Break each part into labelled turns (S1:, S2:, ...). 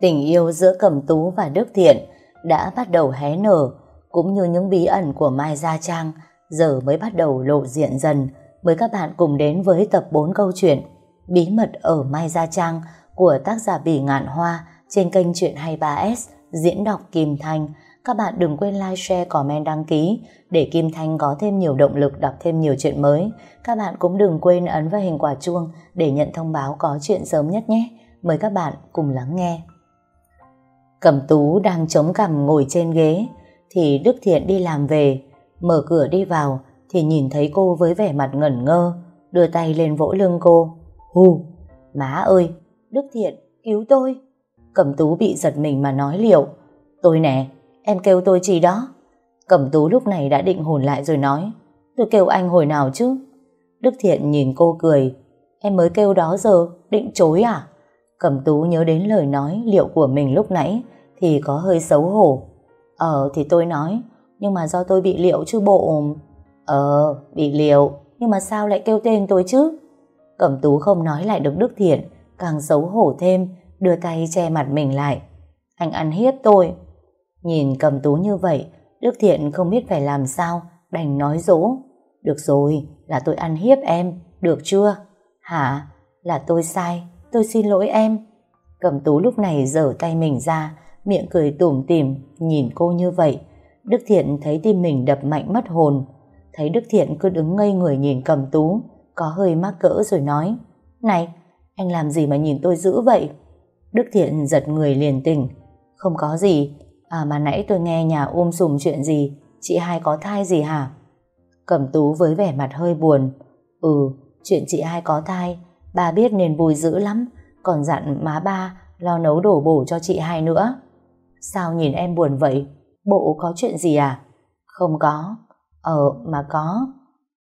S1: Tình yêu giữa Cẩm Tú và Đức Thiện đã bắt đầu hé nở, cũng như những bí ẩn của Mai Gia Trang giờ mới bắt đầu lộ diện dần. Mời các bạn cùng đến với tập 4 câu chuyện Bí mật ở Mai Gia Trang của tác giả Bỉ Ngạn Hoa trên kênh Chuyện 23S diễn đọc Kim Thanh. Các bạn đừng quên like, share, comment, đăng ký để Kim Thanh có thêm nhiều động lực đọc thêm nhiều chuyện mới. Các bạn cũng đừng quên ấn vào hình quả chuông để nhận thông báo có chuyện sớm nhất nhé. Mời các bạn cùng lắng nghe. Cẩm Tú đang chống cằm ngồi trên ghế, thì Đức Thiện đi làm về. Mở cửa đi vào, thì nhìn thấy cô với vẻ mặt ngẩn ngơ, đưa tay lên vỗ lưng cô. Hù, má ơi, Đức Thiện, cứu tôi. Cẩm Tú bị giật mình mà nói liệu, tôi nè, em kêu tôi chi đó? Cẩm Tú lúc này đã định hồn lại rồi nói, tôi kêu anh hồi nào chứ? Đức Thiện nhìn cô cười, em mới kêu đó giờ, định chối à? Cẩm Tú nhớ đến lời nói liệu của mình lúc nãy thì có hơi xấu hổ. Ờ thì tôi nói, nhưng mà do tôi bị liệu chứ bộ... Ờ, bị liệu, nhưng mà sao lại kêu tên tôi chứ? Cẩm Tú không nói lại được Đức Thiện, càng xấu hổ thêm, đưa tay che mặt mình lại. Anh ăn hiếp tôi. Nhìn Cẩm Tú như vậy, Đức Thiện không biết phải làm sao, đành nói dỗ. Được rồi, là tôi ăn hiếp em, được chưa? Hả? Là tôi sai, tôi xin lỗi em. Cẩm Tú lúc này giở tay mình ra, miệng cười tủm tỉm nhìn cô như vậy. Đức Thiện thấy tim mình đập mạnh mất hồn. Thấy Đức Thiện cứ đứng ngây người nhìn Cẩm Tú, có hơi mắc cỡ rồi nói, Này, anh làm gì mà nhìn tôi dữ vậy? Đức Thiện giật người liền tỉnh. Không có gì, à mà nãy tôi nghe nhà ôm sùm chuyện gì, chị hai có thai gì hả? Cẩm Tú với vẻ mặt hơi buồn. Ừ, chuyện chị hai có thai, Ba biết nên vui dữ lắm, còn dặn má ba lo nấu đổ bổ cho chị hai nữa. Sao nhìn em buồn vậy? Bộ có chuyện gì à? Không có. Ờ, mà có.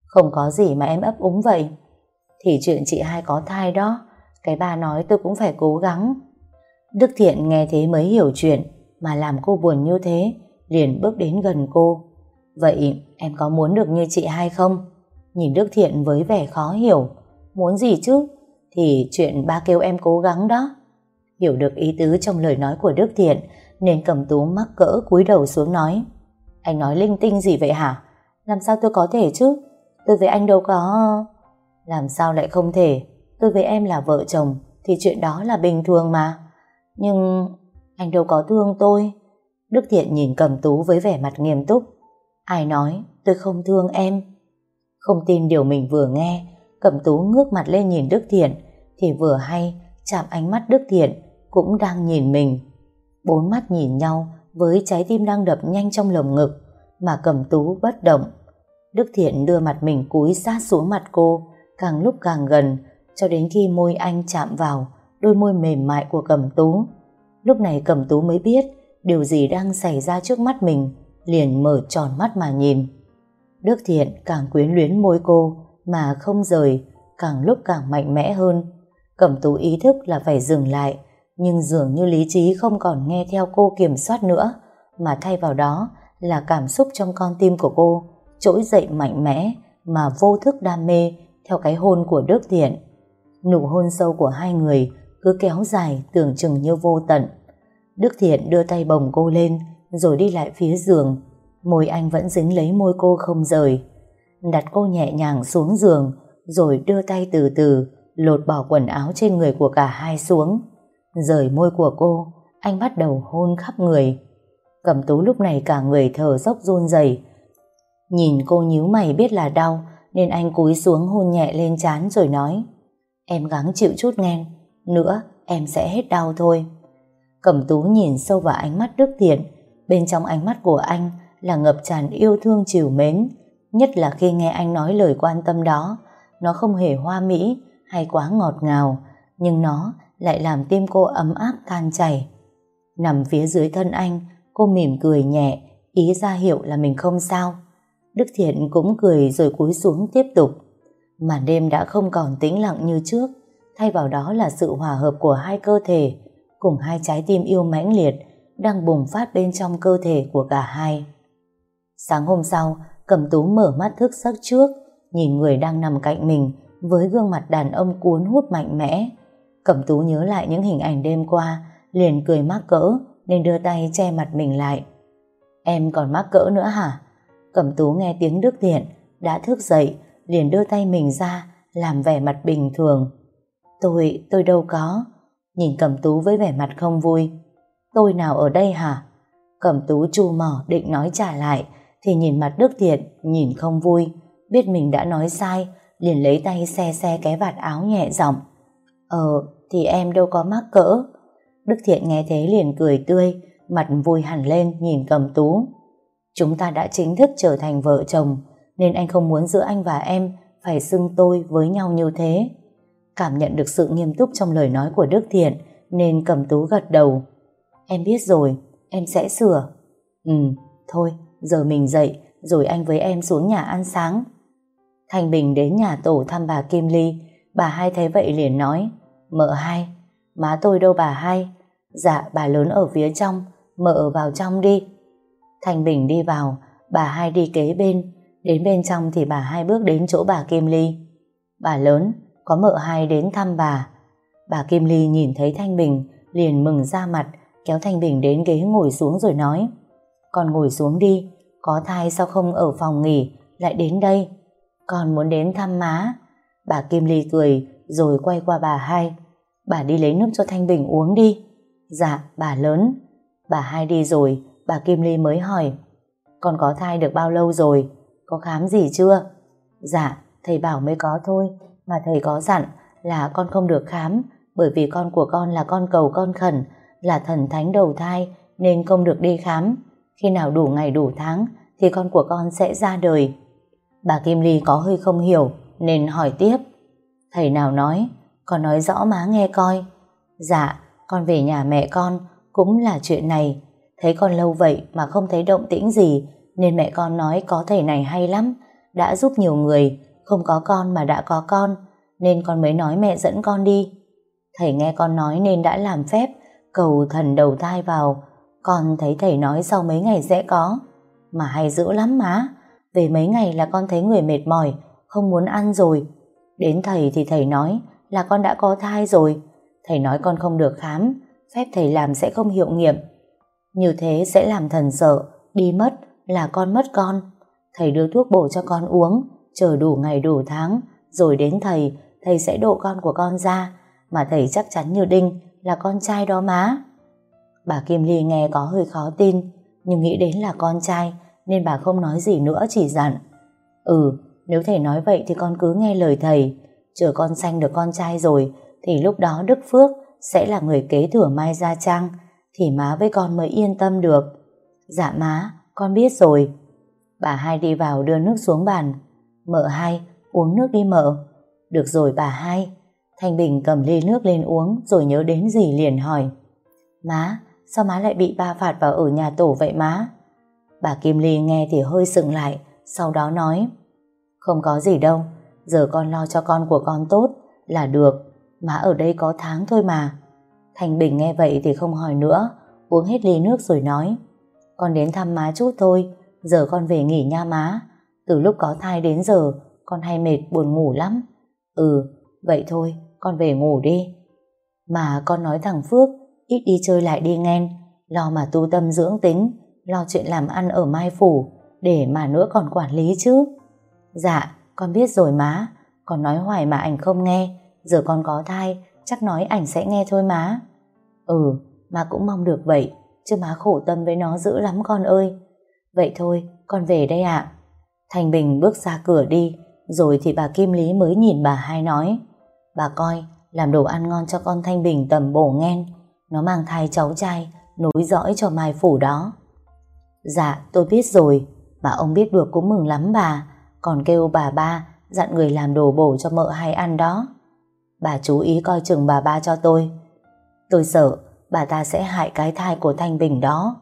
S1: Không có gì mà em ấp úng vậy. Thì chuyện chị hai có thai đó. Cái bà nói tôi cũng phải cố gắng. Đức Thiện nghe thế mới hiểu chuyện mà làm cô buồn như thế liền bước đến gần cô. Vậy em có muốn được như chị hai không? Nhìn Đức Thiện với vẻ khó hiểu. Muốn gì chứ? Thì chuyện ba kêu em cố gắng đó. Hiểu được ý tứ trong lời nói của Đức Thiện nên cầm tú mắc cỡ cúi đầu xuống nói Anh nói linh tinh gì vậy hả? Làm sao tôi có thể chứ? Tôi với anh đâu có... Làm sao lại không thể? Tôi với em là vợ chồng thì chuyện đó là bình thường mà. Nhưng anh đâu có thương tôi. Đức Thiện nhìn cầm tú với vẻ mặt nghiêm túc. Ai nói tôi không thương em? Không tin điều mình vừa nghe, cẩm tú ngước mặt lên nhìn Đức Thiện, thì vừa hay chạm ánh mắt Đức Thiện cũng đang nhìn mình. Bốn mắt nhìn nhau với trái tim đang đập nhanh trong lồng ngực mà cẩm tú bất động. Đức Thiện đưa mặt mình cúi sát xuống mặt cô, càng lúc càng gần, cho đến khi môi anh chạm vào, đôi môi mềm mại của cẩm tú. Lúc này cẩm tú mới biết điều gì đang xảy ra trước mắt mình, liền mở tròn mắt mà nhìn. Đức Thiện càng quyến luyến môi cô mà không rời càng lúc càng mạnh mẽ hơn. Cẩm tú ý thức là phải dừng lại nhưng dường như lý trí không còn nghe theo cô kiểm soát nữa, mà thay vào đó là cảm xúc trong con tim của cô trỗi dậy mạnh mẽ mà vô thức đam mê theo cái hôn của Đức Thiện. Nụ hôn sâu của hai người cứ kéo dài tưởng chừng như vô tận. Đức Thiện đưa tay bồng cô lên rồi đi lại phía giường. Môi anh vẫn dính lấy môi cô không rời. Đặt cô nhẹ nhàng xuống giường rồi đưa tay từ từ lột bỏ quần áo trên người của cả hai xuống. Rời môi của cô, anh bắt đầu hôn khắp người. Cẩm tú lúc này cả người thở dốc run rẩy. Nhìn cô nhíu mày biết là đau, nên anh cúi xuống hôn nhẹ lên trán rồi nói Em gắng chịu chút nghe, nữa em sẽ hết đau thôi. Cẩm tú nhìn sâu vào ánh mắt Đức Thiện, bên trong ánh mắt của anh là ngập tràn yêu thương chiều mến, nhất là khi nghe anh nói lời quan tâm đó, nó không hề hoa mỹ hay quá ngọt ngào, nhưng nó lại làm tim cô ấm áp tan chảy. Nằm phía dưới thân anh, cô mỉm cười nhẹ, ý ra hiệu là mình không sao. Đức Thiện cũng cười rồi cúi xuống tiếp tục. Màn đêm đã không còn tĩnh lặng như trước, thay vào đó là sự hòa hợp của hai cơ thể, cùng hai trái tim yêu mãnh liệt đang bùng phát bên trong cơ thể của cả hai. Sáng hôm sau, Cẩm Tú mở mắt thức giấc trước, nhìn người đang nằm cạnh mình với gương mặt đàn ông cuốn hút mạnh mẽ, Cẩm tú nhớ lại những hình ảnh đêm qua liền cười mắc cỡ nên đưa tay che mặt mình lại. Em còn mắc cỡ nữa hả? Cẩm tú nghe tiếng Đức Thiện đã thức dậy liền đưa tay mình ra làm vẻ mặt bình thường. Tôi, tôi đâu có. Nhìn Cẩm tú với vẻ mặt không vui. Tôi nào ở đây hả? Cẩm tú chu mỏ định nói trả lại thì nhìn mặt Đức Thiện, nhìn không vui. Biết mình đã nói sai, liền lấy tay xe xe cái vạt áo nhẹ giọng. Ờ thì em đâu có mắc cỡ. Đức Thiện nghe thế liền cười tươi, mặt vui hẳn lên, nhìn cầm tú. Chúng ta đã chính thức trở thành vợ chồng, nên anh không muốn giữa anh và em phải xưng tôi với nhau như thế. Cảm nhận được sự nghiêm túc trong lời nói của Đức Thiện, nên cầm tú gật đầu. Em biết rồi, em sẽ sửa. Ừ thôi giờ mình dậy, rồi anh với em xuống nhà ăn sáng. Thanh Bình đến nhà tổ thăm bà Kim Ly. Bà hai thấy vậy liền nói, mợ hai, má tôi đâu bà hai? Dạ bà lớn ở phía trong, mợ vào trong đi. Thanh Bình đi vào, bà hai đi kế bên. Đến bên trong thì bà hai bước đến chỗ bà Kim Ly. Bà lớn, có mợ hai đến thăm bà. Bà Kim Ly nhìn thấy Thanh Bình, liền mừng ra mặt, kéo Thanh Bình đến ghế ngồi xuống rồi nói con ngồi xuống đi. Có thai sao không ở phòng nghỉ? Lại đến đây. Con muốn đến thăm má. Bà Kim Ly cười, rồi quay qua bà hai. Bà đi lấy nước cho Thanh Bình uống đi. Dạ bà lớn. Bà hai đi rồi, bà Kim Ly mới hỏi. Con có thai được bao lâu rồi? Có khám gì chưa? Dạ thầy bảo mới có thôi. Mà thầy có dặn là con không được khám, bởi vì con của con là con cầu con khẩn, là thần thánh đầu thai, nên không được đi khám khi nào đủ ngày đủ tháng thì con của con sẽ ra đời. Bà Kim Ly có hơi không hiểu nên hỏi tiếp. Thầy nào nói, con nói rõ má nghe coi. Dạ, con về nhà mẹ con cũng là chuyện này. Thấy con lâu vậy mà không thấy động tĩnh gì nên mẹ con nói có thầy này hay lắm, đã giúp nhiều người, không có con mà đã có con nên con mới nói mẹ dẫn con đi. Thầy nghe con nói nên đã làm phép cầu thần đầu thai vào con thấy thầy nói sau mấy ngày sẽ có, Mà hay dữ lắm má. Về mấy ngày là con thấy người mệt mỏi, Không muốn ăn rồi. Đến thầy thì thầy nói là con đã có thai rồi. Thầy nói con không được khám, Phép thầy làm sẽ không hiệu nghiệm. Như thế sẽ làm thần sợ, Đi mất là con mất con. Thầy đưa thuốc bổ cho con uống, Chờ đủ ngày đủ tháng, Rồi đến thầy Thầy sẽ độ con của con ra. Mà thầy chắc chắn như đinh Là con trai đó má. Bà Kim Ly nghe có hơi khó tin, nhưng nghĩ đến là con trai, nên bà không nói gì nữa chỉ dặn. Ừ, nếu thầy nói vậy thì con cứ nghe lời thầy, chờ con sanh được con trai rồi, thì lúc đó Đức Phước sẽ là người kế thừa Mai Gia Trang, thì má với con mới yên tâm được. Dạ má, con biết rồi. Bà hai đi vào đưa nước xuống bàn. Mợ hai, uống nước đi mợ. Được rồi bà hai. Thanh Bình cầm ly nước lên uống rồi nhớ đến gì liền hỏi. Má, Sao má lại bị ba phạt vào ở nhà tổ vậy má? Bà Kim Ly nghe thì hơi sừng lại, sau đó nói Không có gì đâu, giờ con lo cho con của con tốt là được, má ở đây có tháng thôi mà. Thành Bình nghe vậy thì không hỏi nữa, uống hết ly nước rồi nói Con đến thăm má chút thôi, giờ con về nghỉ nha má. Từ lúc có thai đến giờ, con hay mệt buồn ngủ lắm. Ừ, vậy thôi, con về ngủ đi. Mà con nói thằng Phước ít đi chơi lại đi nghen, lo mà tu tâm dưỡng tính, lo chuyện làm ăn ở Mai Phủ, để mà nữa còn quản lý chứ. Dạ, con biết rồi má, con nói hoài mà ảnh không nghe, giờ con có thai, chắc nói ảnh sẽ nghe thôi má. Ừ, má cũng mong được vậy, chứ má khổ tâm với nó dữ lắm con ơi. Vậy thôi, con về đây ạ. Thành Bình bước ra cửa đi, rồi thì bà Kim Lý mới nhìn bà hai nói, bà coi, làm đồ ăn ngon cho con Thanh Bình tầm bổ nghen, nó mang thai cháu trai nối dõi cho Mai Phủ đó. Dạ, tôi biết rồi. Bà ông biết được cũng mừng lắm bà. Còn kêu bà ba dặn người làm đồ bổ cho mợ hay ăn đó. Bà chú ý coi chừng bà ba cho tôi. Tôi sợ bà ta sẽ hại cái thai của Thanh Bình đó.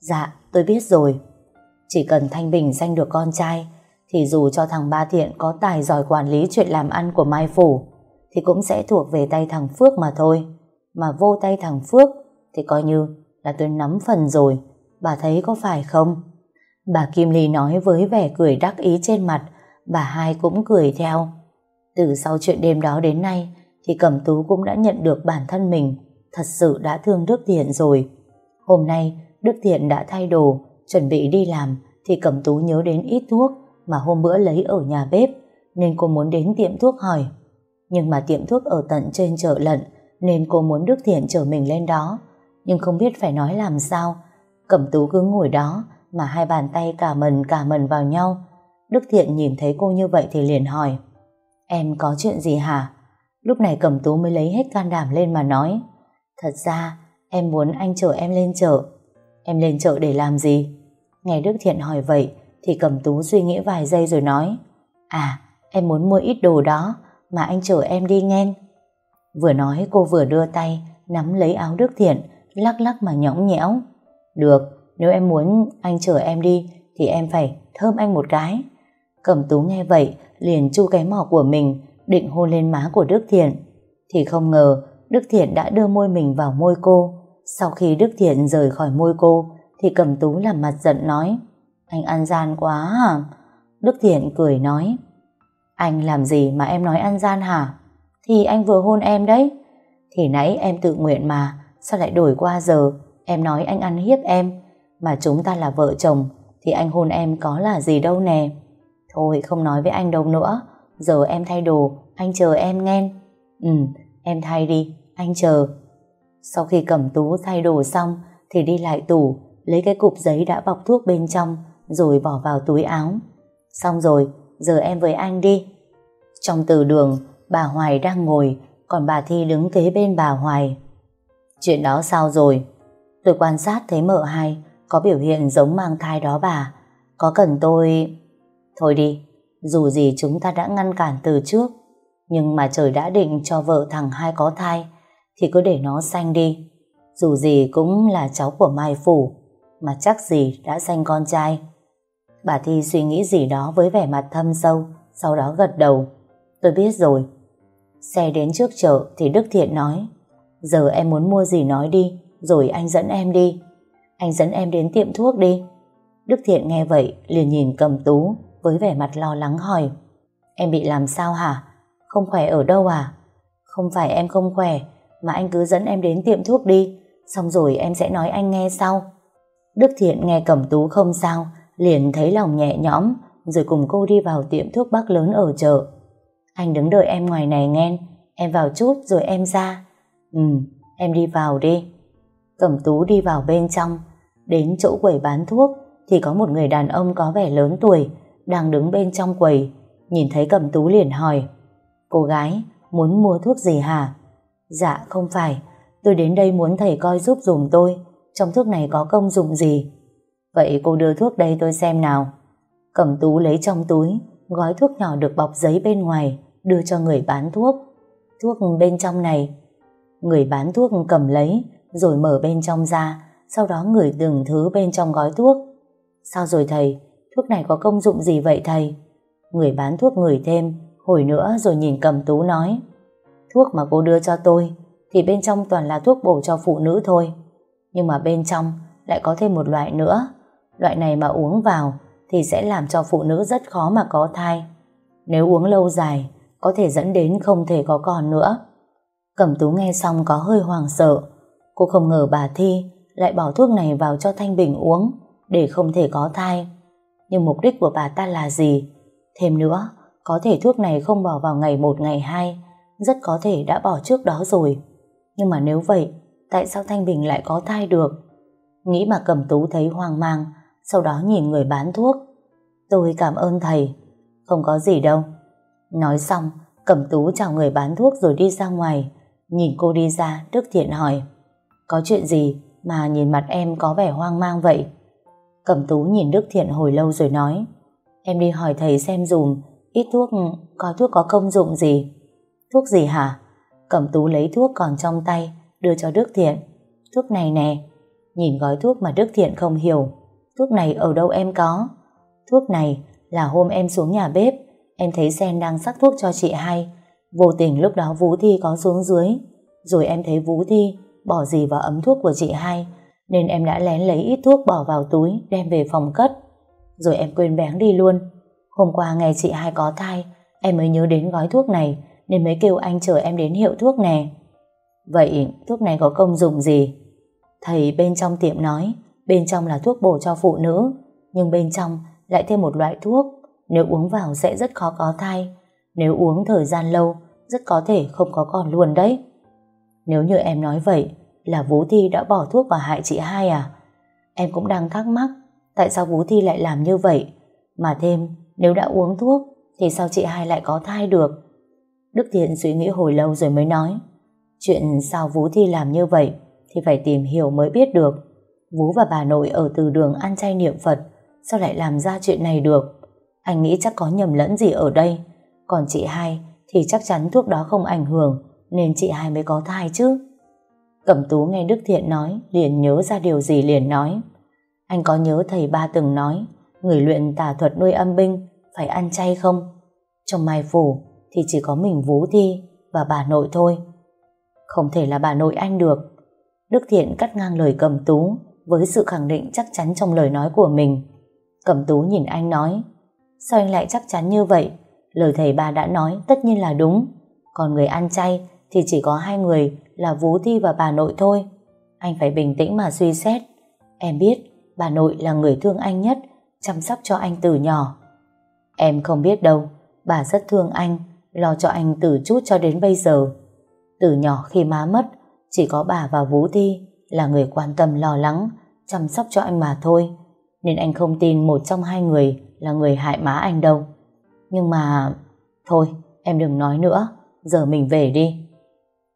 S1: Dạ, tôi biết rồi. Chỉ cần Thanh Bình sanh được con trai thì dù cho thằng Ba Thiện có tài giỏi quản lý chuyện làm ăn của Mai Phủ thì cũng sẽ thuộc về tay thằng Phước mà thôi mà vô tay thằng Phước thì coi như là tôi nắm phần rồi. Bà thấy có phải không? Bà Kim Ly nói với vẻ cười đắc ý trên mặt, bà hai cũng cười theo. Từ sau chuyện đêm đó đến nay thì Cẩm Tú cũng đã nhận được bản thân mình thật sự đã thương Đức Thiện rồi. Hôm nay, Đức Thiện đã thay đồ, chuẩn bị đi làm, thì Cẩm Tú nhớ đến ít thuốc mà hôm bữa lấy ở nhà bếp, nên cô muốn đến tiệm thuốc hỏi. Nhưng mà tiệm thuốc ở tận trên chợ lận, nên cô muốn Đức Thiện chở mình lên đó. Nhưng không biết phải nói làm sao. Cẩm Tú cứ ngồi đó, mà hai bàn tay cả mần cả mần vào nhau. Đức Thiện nhìn thấy cô như vậy thì liền hỏi, Em có chuyện gì hả? Lúc này Cẩm Tú mới lấy hết can đảm lên mà nói, Thật ra, em muốn anh chở em lên chợ. Em lên chợ để làm gì? Nghe Đức Thiện hỏi vậy, thì Cẩm Tú suy nghĩ vài giây rồi nói, À, em muốn mua ít đồ đó, mà anh chở em đi nghe. Vừa nói cô vừa đưa tay, nắm lấy áo Đức Thiện, lắc lắc mà nhõng nhẽo. Được, nếu em muốn anh chở em đi, thì em phải thơm anh một cái. Cẩm Tú nghe vậy, liền chu cái mỏ của mình, định hôn lên má của Đức Thiện. Thì không ngờ, Đức Thiện đã đưa môi mình vào môi cô. Sau khi Đức Thiện rời khỏi môi cô, thì Cẩm Tú làm mặt giận nói, anh ăn gian quá à? Đức Thiện cười nói, anh làm gì mà em nói ăn gian hả? Thì anh vừa hôn em đấy. Thì nãy em tự nguyện mà, sao lại đổi qua giờ? Em nói anh ăn hiếp em, mà chúng ta là vợ chồng, thì anh hôn em có là gì đâu nè. Thôi không nói với anh đâu nữa, giờ em thay đồ, anh chờ em nghe. Ừ, em thay đi, anh chờ. Sau khi cầm tú thay đồ xong, thì đi lại tủ, lấy cái cục giấy đã bọc thuốc bên trong, rồi bỏ vào túi áo. Xong rồi, giờ em với anh đi. Trong từ đường, bà Hoài đang ngồi, còn bà Thi đứng kế bên bà Hoài. Chuyện đó sao rồi? Tôi quan sát thấy mợ hai có biểu hiện giống mang thai đó bà. Có cần tôi... Thôi đi, dù gì chúng ta đã ngăn cản từ trước, nhưng mà trời đã định cho vợ thằng hai có thai, thì cứ để nó sanh đi. Dù gì cũng là cháu của Mai Phủ, mà chắc gì đã sanh con trai. Bà Thi suy nghĩ gì đó với vẻ mặt thâm sâu, sau đó gật đầu. Tôi biết rồi. Xe đến trước chợ thì Đức Thiện nói, giờ em muốn mua gì nói đi, rồi anh dẫn em đi. Anh dẫn em đến tiệm thuốc đi. Đức Thiện nghe vậy liền nhìn cầm tú với vẻ mặt lo lắng hỏi Em bị làm sao hả? Không khỏe ở đâu à? Không phải em không khỏe mà anh cứ dẫn em đến tiệm thuốc đi xong rồi em sẽ nói anh nghe sau. Đức Thiện nghe cầm tú không sao liền thấy lòng nhẹ nhõm rồi cùng cô đi vào tiệm thuốc bắc lớn ở chợ. Anh đứng đợi em ngoài này nghe em vào chút rồi em ra. Ừ, em đi vào đi. Cẩm tú đi vào bên trong Đến chỗ quầy bán thuốc thì có một người đàn ông có vẻ lớn tuổi đang đứng bên trong quầy. Nhìn thấy Cẩm Tú liền hỏi Cô gái, muốn mua thuốc gì hả? Dạ, không phải. Tôi đến đây muốn thầy coi giúp dùm tôi. Trong thuốc này có công dụng gì? Vậy cô đưa thuốc đây tôi xem nào. Cẩm Tú lấy trong túi gói thuốc nhỏ được bọc giấy bên ngoài đưa cho người bán thuốc. Thuốc bên trong này. Người bán thuốc cầm lấy rồi mở bên trong ra sau đó ngửi từng thứ bên trong gói thuốc. Sao rồi thầy? Thuốc này có công dụng gì vậy thầy? Người bán thuốc ngửi thêm, hồi nữa rồi nhìn cầm tú nói. Thuốc mà cô đưa cho tôi, thì bên trong toàn là thuốc bổ cho phụ nữ thôi. Nhưng mà bên trong lại có thêm một loại nữa. Loại này mà uống vào thì sẽ làm cho phụ nữ rất khó mà có thai. Nếu uống lâu dài, có thể dẫn đến không thể có con nữa. Cẩm tú nghe xong có hơi hoàng sợ. Cô không ngờ bà Thi lại bỏ thuốc này vào cho Thanh Bình uống để không thể có thai. Nhưng mục đích của bà ta là gì? Thêm nữa, có thể thuốc này không bỏ vào ngày một ngày hai, rất có thể đã bỏ trước đó rồi. Nhưng mà nếu vậy, tại sao Thanh Bình lại có thai được? Nghĩ mà cầm tú thấy hoang mang, sau đó nhìn người bán thuốc. Tôi cảm ơn thầy. Không có gì đâu. Nói xong, cẩm tú chào người bán thuốc rồi đi ra ngoài. Nhìn cô đi ra, Đức Thiện hỏi. Có chuyện gì? mà nhìn mặt em có vẻ hoang mang vậy. Cẩm tú nhìn Đức Thiện hồi lâu rồi nói Em đi hỏi thầy xem dùm ít thuốc, có thuốc có công dụng gì. Thuốc gì hả? Cẩm tú lấy thuốc còn trong tay đưa cho Đức Thiện. Thuốc này nè. Nhìn gói thuốc mà Đức Thiện không hiểu. Thuốc này ở đâu em có? Thuốc này là hôm em xuống nhà bếp em thấy Sen đang sắc thuốc cho chị hai. Vô tình lúc đó Vũ Thi có xuống dưới. Rồi em thấy Vũ Thi bỏ gì vào ấm thuốc của chị hai nên em đã lén lấy ít thuốc bỏ vào túi đem về phòng cất. Rồi em quên bén đi luôn. Hôm qua ngày chị hai có thai em mới nhớ đến gói thuốc này nên mới kêu anh chờ em đến hiệu thuốc nè. Vậy thuốc này có công dụng gì? Thầy bên trong tiệm nói, bên trong là thuốc bổ cho phụ nữ, nhưng bên trong lại thêm một loại thuốc, nếu uống vào sẽ rất khó có thai. Nếu uống thời gian lâu, rất có thể không có con luôn đấy. Nếu như em nói vậy, là Vũ Thi đã bỏ thuốc vào hại chị hai à? Em cũng đang thắc mắc, tại sao Vũ Thi lại làm như vậy? Mà thêm, nếu đã uống thuốc, thì sao chị hai lại có thai được? Đức Thiện suy nghĩ hồi lâu rồi mới nói, chuyện sao Vũ Thi làm như vậy, thì phải tìm hiểu mới biết được. Vũ và bà nội ở từ đường ăn chay niệm Phật, sao lại làm ra chuyện này được? Anh nghĩ chắc có nhầm lẫn gì ở đây. Còn chị hai thì chắc chắn thuốc đó không ảnh hưởng, nên chị hai mới có thai chứ. Cẩm Tú nghe Đức Thiện nói, liền nhớ ra điều gì liền nói. Anh có nhớ thầy ba từng nói, người luyện tà thuật nuôi âm binh phải ăn chay không? Trong mai phủ thì chỉ có mình Vũ Thi và bà nội thôi. Không thể là bà nội anh được. Đức Thiện cắt ngang lời Cẩm Tú với sự khẳng định chắc chắn trong lời nói của mình. Cẩm Tú nhìn anh nói, sao anh lại chắc chắn như vậy? Lời thầy ba đã nói tất nhiên là đúng. Còn người ăn chay thì chỉ có hai người là Vũ Thi và bà nội thôi. Anh phải bình tĩnh mà suy xét. Em biết bà nội là người thương anh nhất, chăm sóc cho anh từ nhỏ. Em không biết đâu, bà rất thương anh, lo cho anh từ chút cho đến bây giờ. Từ nhỏ khi má mất, chỉ có bà và Vũ Thi là người quan tâm lo lắng, chăm sóc cho anh mà thôi. Nên anh không tin một trong hai người là người hại má anh đâu. Nhưng mà... Thôi, em đừng nói nữa, giờ mình về đi.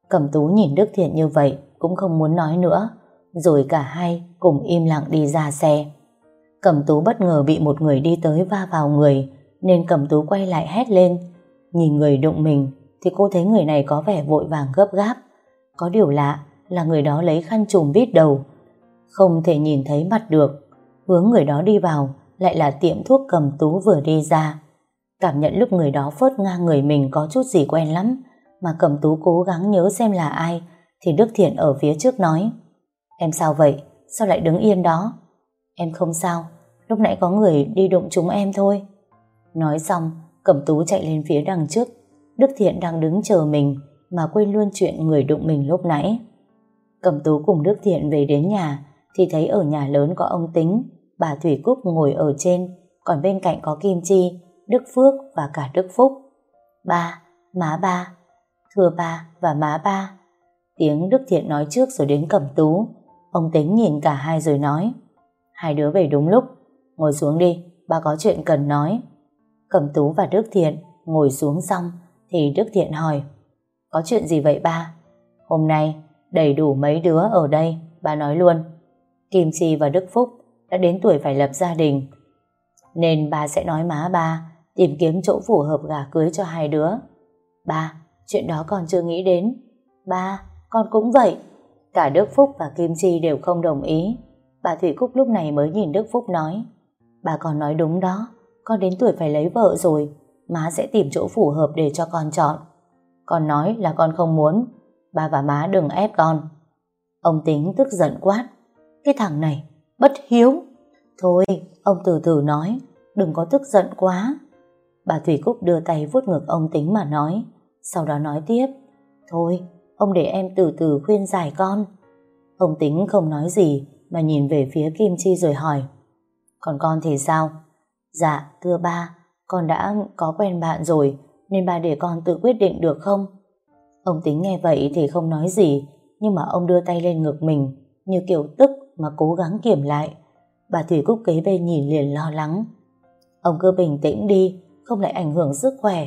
S1: Cẩm tú nhìn Đức Thiện như vậy cũng không muốn nói nữa. Rồi cả hai cùng im lặng đi ra xe. Cẩm tú bất ngờ bị một người đi tới va vào người nên Cẩm tú quay lại hét lên. Nhìn người đụng mình thì cô thấy người này có vẻ vội vàng gấp gáp. Có điều lạ là người đó lấy khăn trùm bít đầu. Không thể nhìn thấy mặt được. Hướng người đó đi vào lại là tiệm thuốc cầm tú vừa đi ra. Cảm nhận lúc người đó phớt ngang người mình có chút gì quen lắm mà cầm Tú cố gắng nhớ xem là ai thì Đức Thiện ở phía trước nói Em sao vậy? Sao lại đứng yên đó? Em không sao, lúc nãy có người đi đụng chúng em thôi. Nói xong, Cẩm Tú chạy lên phía đằng trước Đức Thiện đang đứng chờ mình mà quên luôn chuyện người đụng mình lúc nãy. Cẩm Tú cùng Đức Thiện về đến nhà thì thấy ở nhà lớn có ông Tính, bà Thủy Cúc ngồi ở trên, còn bên cạnh có Kim Chi, Đức Phước và cả Đức Phúc. Ba, má ba, thưa ba và má ba. Tiếng Đức Thiện nói trước rồi đến Cẩm Tú. Ông Tính nhìn cả hai rồi nói. Hai đứa về đúng lúc. Ngồi xuống đi, ba có chuyện cần nói. Cẩm Tú và Đức Thiện ngồi xuống xong thì Đức Thiện hỏi. Có chuyện gì vậy ba? Hôm nay đầy đủ mấy đứa ở đây, ba nói luôn. Kim Chi và Đức Phúc đã đến tuổi phải lập gia đình. Nên ba sẽ nói má ba tìm kiếm chỗ phù hợp gả cưới cho hai đứa. Ba, Chuyện đó còn chưa nghĩ đến. Ba, con cũng vậy. Cả Đức Phúc và Kim Chi đều không đồng ý. Bà Thủy Cúc lúc này mới nhìn Đức Phúc nói Bà còn nói đúng đó Con đến tuổi phải lấy vợ rồi Má sẽ tìm chỗ phù hợp để cho con chọn Con nói là con không muốn Ba và má đừng ép con Ông Tính tức giận quát Cái thằng này, bất hiếu Thôi, ông từ từ nói Đừng có tức giận quá Bà Thủy Cúc đưa tay vuốt ngược ông Tính mà nói sau đó nói tiếp Thôi, ông để em từ từ khuyên giải con Ông tính không nói gì Mà nhìn về phía Kim Chi rồi hỏi Còn con thì sao? Dạ, thưa ba Con đã có quen bạn rồi Nên ba để con tự quyết định được không? Ông tính nghe vậy thì không nói gì Nhưng mà ông đưa tay lên ngực mình Như kiểu tức mà cố gắng kiểm lại Bà Thủy Cúc kế bên nhìn liền lo lắng Ông cứ bình tĩnh đi Không lại ảnh hưởng sức khỏe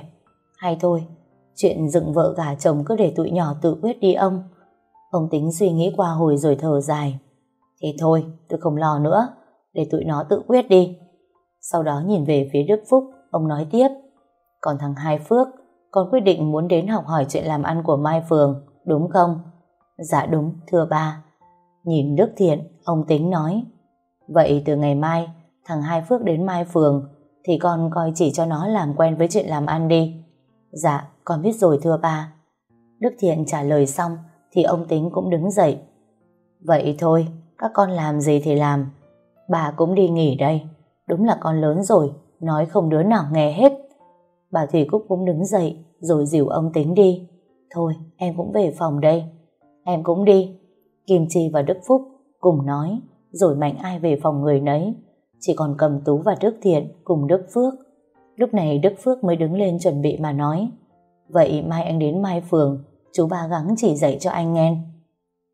S1: Hay thôi Chuyện dựng vợ gà chồng cứ để tụi nhỏ tự quyết đi ông. Ông tính suy nghĩ qua hồi rồi thở dài. Thế thôi, tôi không lo nữa, để tụi nó tự quyết đi. Sau đó nhìn về phía Đức Phúc, ông nói tiếp. Còn thằng Hai Phước, con quyết định muốn đến học hỏi chuyện làm ăn của Mai Phường, đúng không? Dạ đúng, thưa ba. Nhìn Đức Thiện, ông tính nói. Vậy từ ngày mai, thằng Hai Phước đến Mai Phường, thì con coi chỉ cho nó làm quen với chuyện làm ăn đi. Dạ, con biết rồi thưa ba. Đức Thiện trả lời xong thì ông Tính cũng đứng dậy. Vậy thôi, các con làm gì thì làm. Bà cũng đi nghỉ đây. Đúng là con lớn rồi, nói không đứa nào nghe hết. Bà Thủy Cúc cũng đứng dậy rồi dìu ông Tính đi. Thôi, em cũng về phòng đây. em cũng đi. Kim Chi và Đức Phúc cùng nói, rồi mạnh ai về phòng người nấy. Chỉ còn cầm tú và Đức Thiện cùng Đức Phước. Lúc này Đức Phước mới đứng lên chuẩn bị mà nói. Vậy mai anh đến Mai Phường, chú ba gắng chỉ dạy cho anh nghe.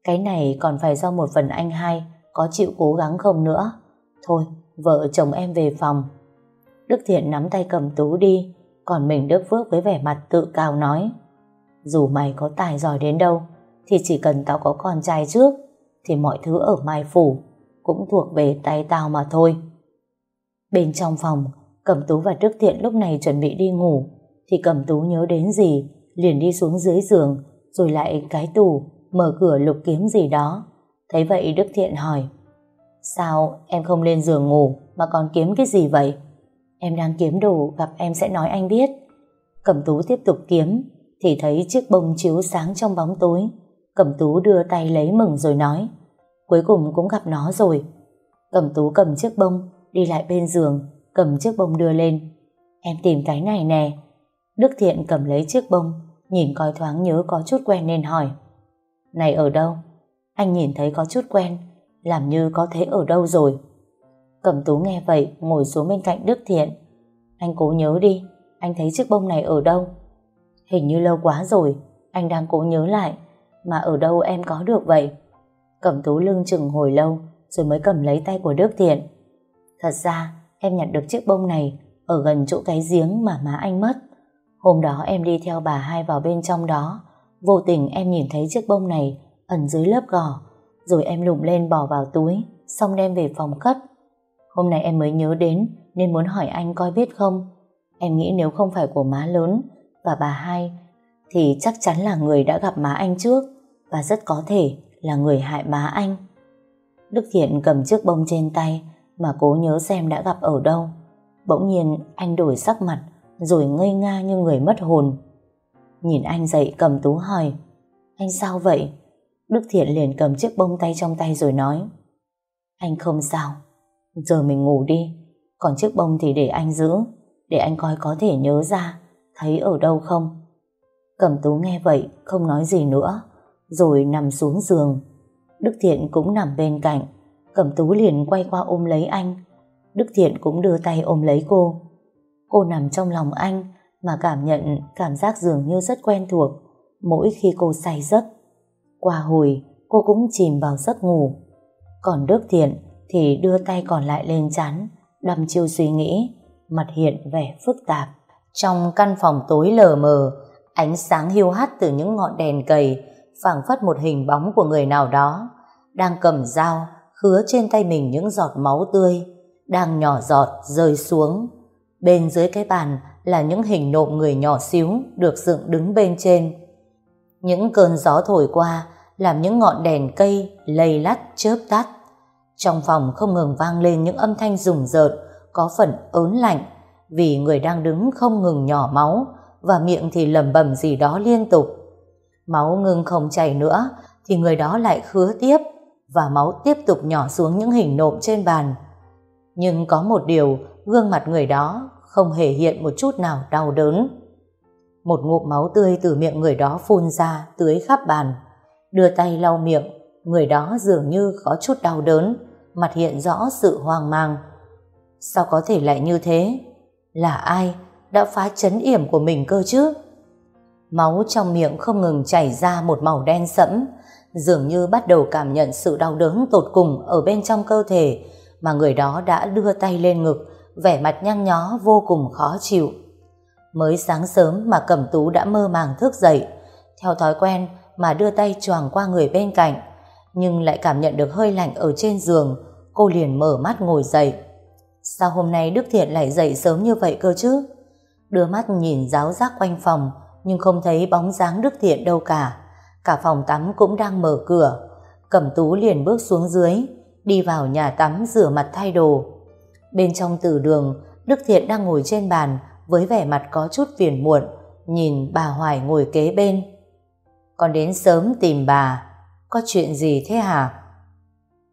S1: Cái này còn phải do một phần anh hai có chịu cố gắng không nữa. Thôi, vợ chồng em về phòng. Đức Thiện nắm tay cầm tú đi, còn mình Đức Phước với vẻ mặt tự cao nói. Dù mày có tài giỏi đến đâu, thì chỉ cần tao có con trai trước, thì mọi thứ ở Mai Phủ cũng thuộc về tay tao mà thôi. Bên trong phòng, Cẩm Tú và Đức Thiện lúc này chuẩn bị đi ngủ, thì Cẩm Tú nhớ đến gì, liền đi xuống dưới giường, rồi lại cái tủ, mở cửa lục kiếm gì đó. Thấy vậy Đức Thiện hỏi, Sao em không lên giường ngủ mà còn kiếm cái gì vậy? Em đang kiếm đồ gặp em sẽ nói anh biết. Cẩm Tú tiếp tục kiếm thì thấy chiếc bông chiếu sáng trong bóng tối. Cẩm Tú đưa tay lấy mừng rồi nói cuối cùng cũng gặp nó rồi. Cẩm Tú cầm chiếc bông đi lại bên giường cầm chiếc bông đưa lên. Em tìm cái này nè. Đức Thiện cầm lấy chiếc bông nhìn coi thoáng nhớ có chút quen nên hỏi Này ở đâu? Anh nhìn thấy có chút quen làm như có thế ở đâu rồi. Cẩm Tú nghe vậy ngồi xuống bên cạnh Đức Thiện. Anh cố nhớ đi, anh thấy chiếc bông này ở đâu? Hình như lâu quá rồi, anh đang cố nhớ lại, mà ở đâu em có được vậy? Cẩm Tú lưng chừng hồi lâu, rồi mới cầm lấy tay của Đức Thiện. Thật ra, em nhặt được chiếc bông này ở gần chỗ cái giếng mà má anh mất. Hôm đó em đi theo bà hai vào bên trong đó, vô tình em nhìn thấy chiếc bông này ẩn dưới lớp gò, rồi em lụm lên bỏ vào túi, xong đem về phòng cất. Hôm nay em mới nhớ đến nên muốn hỏi anh coi biết không. Em nghĩ nếu không phải của má lớn và bà hai thì chắc chắn là người đã gặp má anh trước, và rất có thể là người hại má anh. Đức Thiện cầm chiếc bông trên tay mà cố nhớ xem đã gặp ở đâu. Bỗng nhiên anh đổi sắc mặt, rồi ngây nga như người mất hồn. Nhìn anh dậy cầm tú hỏi, Anh sao vậy? Đức Thiện liền cầm chiếc bông tay trong tay rồi nói, Anh không sao, Giờ mình ngủ đi, Còn chiếc bông thì để anh giữ, Để anh coi có thể nhớ ra, Thấy ở đâu không Cẩm tú nghe vậy không nói gì nữa Rồi nằm xuống giường. Đức Thiện cũng nằm bên cạnh. Cẩm tú liền quay qua ôm lấy anh. Đức Thiện cũng đưa tay ôm lấy cô. Cô nằm trong lòng anh Mà cảm nhận cảm giác dường như rất quen thuộc Mỗi khi cô say giấc. Qua hồi, cô cũng chìm vào giấc ngủ. Còn Đức Thiện thì đưa tay còn lại lên chán, đăm chiêu suy nghĩ, mặt hiện vẻ phức tạp. Trong căn phòng tối lờ mờ, ánh sáng hiu hắt từ những ngọn đèn cầy, phảng phất một hình bóng của người nào đó, đang cầm dao, khứa trên tay mình những giọt máu tươi, đang nhỏ giọt rơi xuống. Bên dưới cái bàn là những hình nộm người nhỏ xíu được dựng đứng bên trên. Những cơn gió thổi qua làm những ngọn đèn cây lây lắt chớp tắt. Trong phòng không ngừng vang lên những âm thanh rùng rợn, có phần ớn lạnh, vì người đang đứng không ngừng nhỏ máu và miệng thì lẩm bẩm gì đó liên tục. Máu ngừng không chảy nữa thì người đó lại khứa tiếp và máu tiếp tục nhỏ xuống những hình nộm trên bàn. Nhưng có một điều, gương mặt người đó không hề hiện một chút nào đau đớn. Một ngụm máu tươi từ miệng người đó phun ra tưới khắp bàn. Đưa tay lau miệng, người đó dường như có chút đau đớn, mặt hiện rõ sự hoang mang. Sao có thể lại như thế? Là ai đã phá chấn yểm của mình cơ chứ? Máu trong miệng không ngừng chảy ra một màu đen sẫm, dường như bắt đầu cảm nhận sự đau đớn tột cùng ở bên trong cơ thể mà người đó đã đưa tay lên ngực, vẻ mặt nhăn nhó vô cùng khó chịu. Mới sáng sớm mà Cẩm Tú đã mơ màng thức dậy, theo thói quen mà đưa tay choàng qua người bên cạnh, nhưng lại cảm nhận được hơi lạnh ở trên giường, cô liền mở mắt ngồi dậy. Sao hôm nay Đức Thiện lại dậy sớm như vậy cơ chứ? Đưa mắt nhìn giáo giác quanh phòng, nhưng không thấy bóng dáng Đức Thiện đâu cả. Cả phòng tắm cũng đang mở cửa. Cẩm tú liền bước xuống dưới, đi vào nhà tắm rửa mặt thay đồ. Bên trong từ đường, Đức Thiện đang ngồi trên bàn với vẻ mặt có chút phiền muộn, nhìn bà Hoài ngồi kế bên. Con đến sớm tìm bà, có chuyện gì thế hả?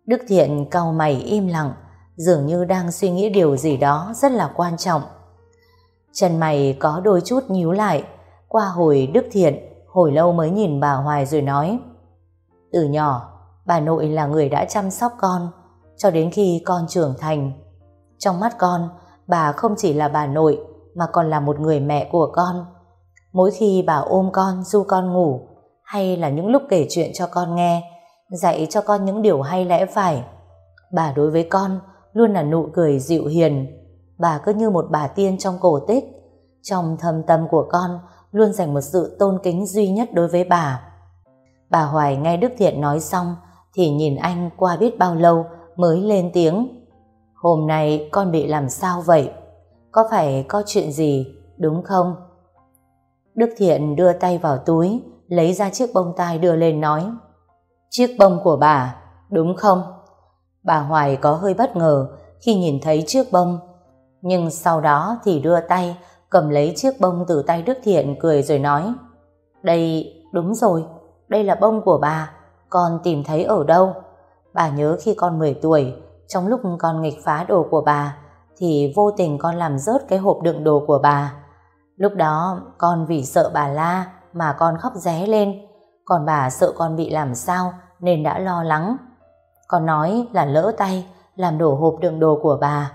S1: Đức Thiện cau mày im lặng, dường như đang suy nghĩ điều gì đó rất là quan trọng. Chân mày có đôi chút nhíu lại, qua hồi Đức Thiện hồi lâu mới nhìn bà Hoài rồi nói Từ nhỏ, bà nội là người đã chăm sóc con, cho đến khi con trưởng thành. Trong mắt con, bà không chỉ là bà nội, mà còn là một người mẹ của con. Mỗi khi bà ôm con, du con ngủ, hay là những lúc kể chuyện cho con nghe, dạy cho con những điều hay lẽ phải. Bà đối với con luôn là nụ cười dịu hiền. Bà cứ như một bà tiên trong cổ tích. Trong thâm tâm của con luôn dành một sự tôn kính duy nhất đối với bà. Bà Hoài nghe Đức Thiện nói xong thì nhìn anh qua biết bao lâu mới lên tiếng. Hôm nay con bị làm sao vậy? Có phải có chuyện gì, đúng không? Đức Thiện đưa tay vào túi, lấy ra chiếc bông tai đưa lên nói. Chiếc bông của bà, đúng không? Bà Hoài có hơi bất ngờ khi nhìn thấy chiếc bông. Nhưng sau đó thì đưa tay, cầm lấy chiếc bông từ tay Đức Thiện cười rồi nói. Đây, đúng rồi, đây là bông của bà, con tìm thấy ở đâu? Bà nhớ khi con 10 tuổi, trong lúc con nghịch phá đồ của bà, thì vô tình con làm rớt cái hộp đựng đồ của bà. Lúc đó, con vì sợ bà la mà con khóc ré lên, còn bà sợ con bị làm sao nên đã lo lắng. Con nói là lỡ tay, làm đổ hộp đựng đồ của bà.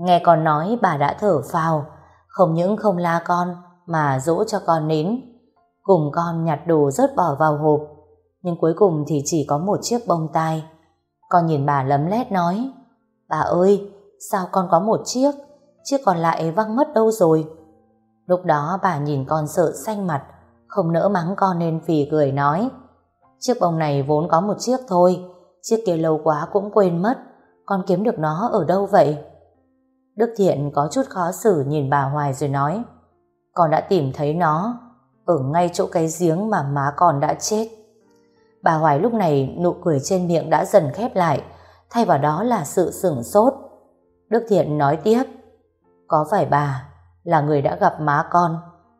S1: Nghe con nói bà đã thở phào, không những không la con mà dỗ cho con nín. Cùng con nhặt đồ rớt bỏ vào hộp, nhưng cuối cùng thì chỉ có một chiếc bông tai. Con nhìn bà lấm lét nói, bà ơi, sao con có một chiếc, chiếc còn lại văng mất đâu rồi? Lúc đó bà nhìn con sợ xanh mặt, không nỡ mắng con nên phì cười nói, chiếc bông này vốn có một chiếc thôi, chiếc kia lâu quá cũng quên mất, con kiếm được nó ở đâu vậy? Đức Thiện có chút khó xử nhìn bà Hoài rồi nói, con đã tìm thấy nó, ở ngay chỗ cái giếng mà má con đã chết. Bà Hoài lúc này nụ cười trên miệng đã dần khép lại, thay vào đó là sự sửng sốt. Đức Thiện nói tiếp, có phải bà là người đã gặp má con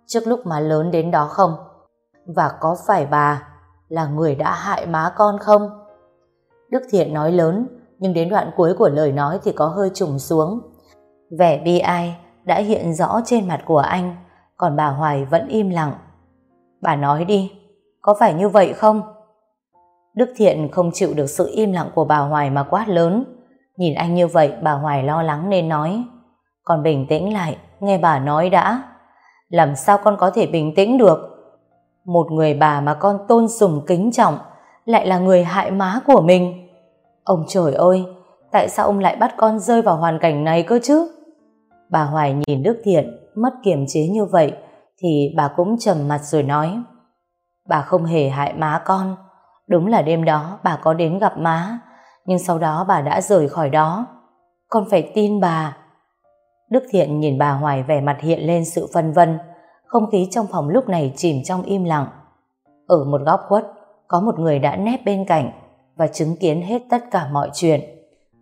S1: trước lúc má lớn đến đó không? Và có phải bà là người đã hại má con không? Đức Thiện nói lớn, nhưng đến đoạn cuối của lời nói thì có hơi trùng xuống. Vẻ bi ai đã hiện rõ trên mặt của anh, còn bà Hoài vẫn im lặng. Bà nói đi, có phải như vậy không? Đức Thiện không chịu được sự im lặng của bà Hoài mà quát lớn. Nhìn anh như vậy bà Hoài lo lắng nên nói còn bình tĩnh lại, nghe bà nói đã. Làm sao con có thể bình tĩnh được? Một người bà mà con tôn sùng kính trọng lại là người hại má của mình. Ông trời ơi, tại sao ông lại bắt con rơi vào hoàn cảnh này cơ chứ? Bà Hoài nhìn Đức Thiện, mất kiềm chế như vậy, thì bà cũng trầm mặt rồi nói, Bà không hề hại má con. Đúng là đêm đó bà có đến gặp má, Nhưng sau đó bà đã rời khỏi đó. Con phải tin bà. Đức Thiện nhìn bà Hoài vẻ mặt hiện lên sự phân vân, Không khí trong phòng lúc này chìm trong im lặng. Ở một góc khuất, Có một người đã nép bên cạnh Và chứng kiến hết tất cả mọi chuyện.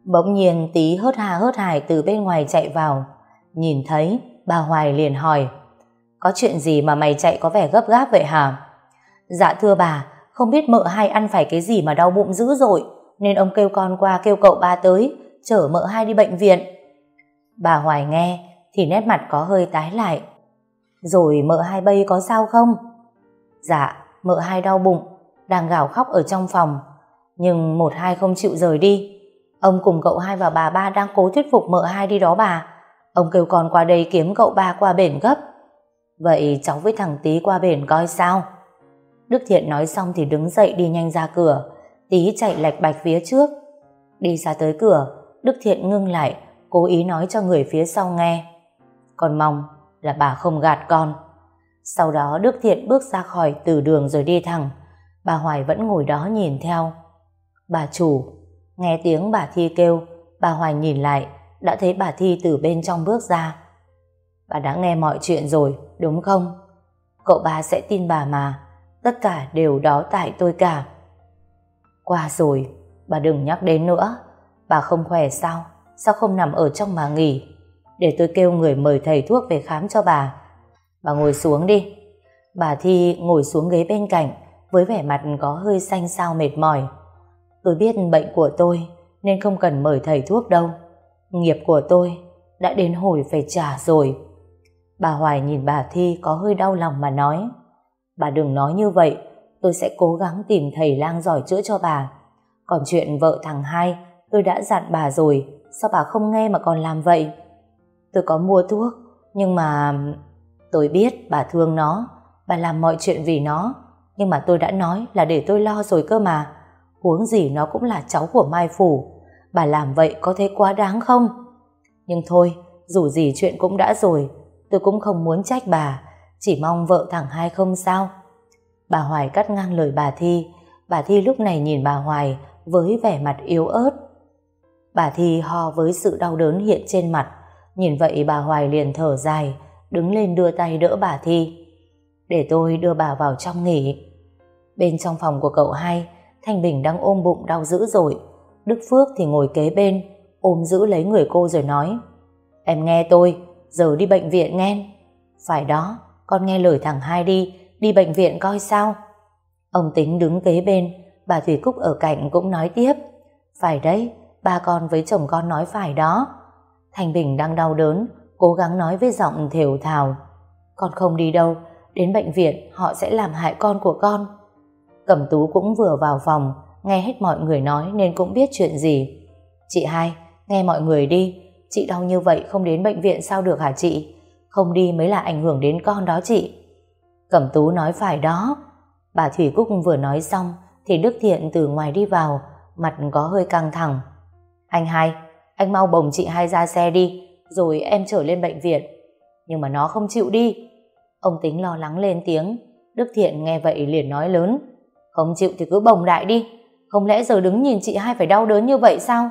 S1: Bỗng nhiên tí hớt hà hớt hải Từ bên ngoài chạy vào. Nhìn thấy, bà Hoài liền hỏi, Có chuyện gì mà mày chạy có vẻ gấp gáp vậy hả? Dạ thưa bà, không biết mợ hai ăn phải cái gì mà đau bụng dữ rồi nên ông kêu con qua kêu cậu ba tới, chở mợ hai đi bệnh viện. Bà Hoài nghe, thì nét mặt có hơi tái lại. Rồi mợ hai bây có sao không? Dạ mợ hai đau bụng, đang gào khóc ở trong phòng, nhưng một hai không chịu rời đi. Ông cùng cậu hai và bà ba đang cố thuyết phục mợ hai đi đó bà ông kêu con qua đây kiếm cậu ba qua bển gấp vậy cháu với thằng tí qua bển coi sao Đức Thiện nói xong thì đứng dậy đi nhanh ra cửa, tí chạy lạch bạch phía trước. Đi ra tới cửa, Đức Thiện ngưng lại, cố ý nói cho người phía sau nghe. còn mong là bà không gạt con. Sau đó Đức Thiện bước ra khỏi từ đường rồi đi thẳng. Bà Hoài vẫn ngồi đó nhìn theo. Bà chủ, nghe tiếng bà Thi kêu, bà Hoài nhìn lại, đã thấy bà Thi từ bên trong bước ra. Bà đã nghe mọi chuyện rồi, đúng không? Cậu ba sẽ tin bà mà, tất cả đều đó tại tôi cả. Qua rồi, bà đừng nhắc đến nữa. Bà không khỏe sao? Sao không nằm ở trong mà nghỉ? Để tôi kêu người mời thầy thuốc về khám cho bà. Bà ngồi xuống đi. Bà Thi ngồi xuống ghế bên cạnh với vẻ mặt có hơi xanh xao mệt mỏi. Tôi biết bệnh của tôi nên không cần mời thầy thuốc đâu. Nghiệp của tôi đã đến hồi phải trả rồi. Bà Hoài nhìn bà Thi có hơi đau lòng mà nói Bà đừng nói như vậy, tôi sẽ cố gắng tìm thầy lang giỏi chữa cho bà. Còn chuyện vợ thằng hai, tôi đã dặn bà rồi, sao bà không nghe mà còn làm vậy? Tôi có mua thuốc, nhưng mà... Tôi biết bà thương nó, bà làm mọi chuyện vì nó, nhưng mà tôi đã nói là để tôi lo rồi cơ mà. Huống gì nó cũng là cháu của Mai Phủ, bà làm vậy có thấy quá đáng không? Nhưng thôi, dù gì chuyện cũng đã rồi, tôi cũng không muốn trách bà, chỉ mong vợ thằng hai không sao. Bà Hoài cắt ngang lời bà Thi, bà Thi lúc này nhìn bà Hoài với vẻ mặt yếu ớt. Bà Thi ho với sự đau đớn hiện trên mặt, nhìn vậy bà Hoài liền thở dài, đứng lên đưa tay đỡ bà Thi. Để tôi đưa bà vào trong nghỉ. Bên trong phòng của cậu hai, Thanh Bình đang ôm bụng đau dữ dội. Đức Phước thì ngồi kế bên, ôm giữ lấy người cô rồi nói Em nghe tôi, giờ đi bệnh viện nghe. Phải đó, con nghe lời thằng hai đi, đi bệnh viện coi sao. Ông Tính đứng kế bên, bà Thủy Cúc ở cạnh cũng nói tiếp. Phải đấy, ba con với chồng con nói phải đó. Thành Bình đang đau đớn, cố gắng nói với giọng thều thào. Con không đi đâu, đến bệnh viện họ sẽ làm hại con của con. Cẩm Tú cũng vừa vào phòng, nghe hết mọi người nói nên cũng biết chuyện gì. Chị hai, nghe mọi người đi, chị đau như vậy không đến bệnh viện sao được hả chị? Không đi mới là ảnh hưởng đến con đó chị. Cẩm Tú nói phải đó. Bà Thủy Cúc vừa nói xong thì Đức Thiện từ ngoài đi vào, mặt có hơi căng thẳng. Anh hai, anh mau bồng chị hai ra xe đi, rồi em trở lên bệnh viện. Nhưng mà nó không chịu đi. Ông Tính lo lắng lên tiếng, Đức Thiện nghe vậy liền nói lớn. Không chịu thì cứ bồng đại đi, không lẽ giờ đứng nhìn chị hai phải đau đớn như vậy sao?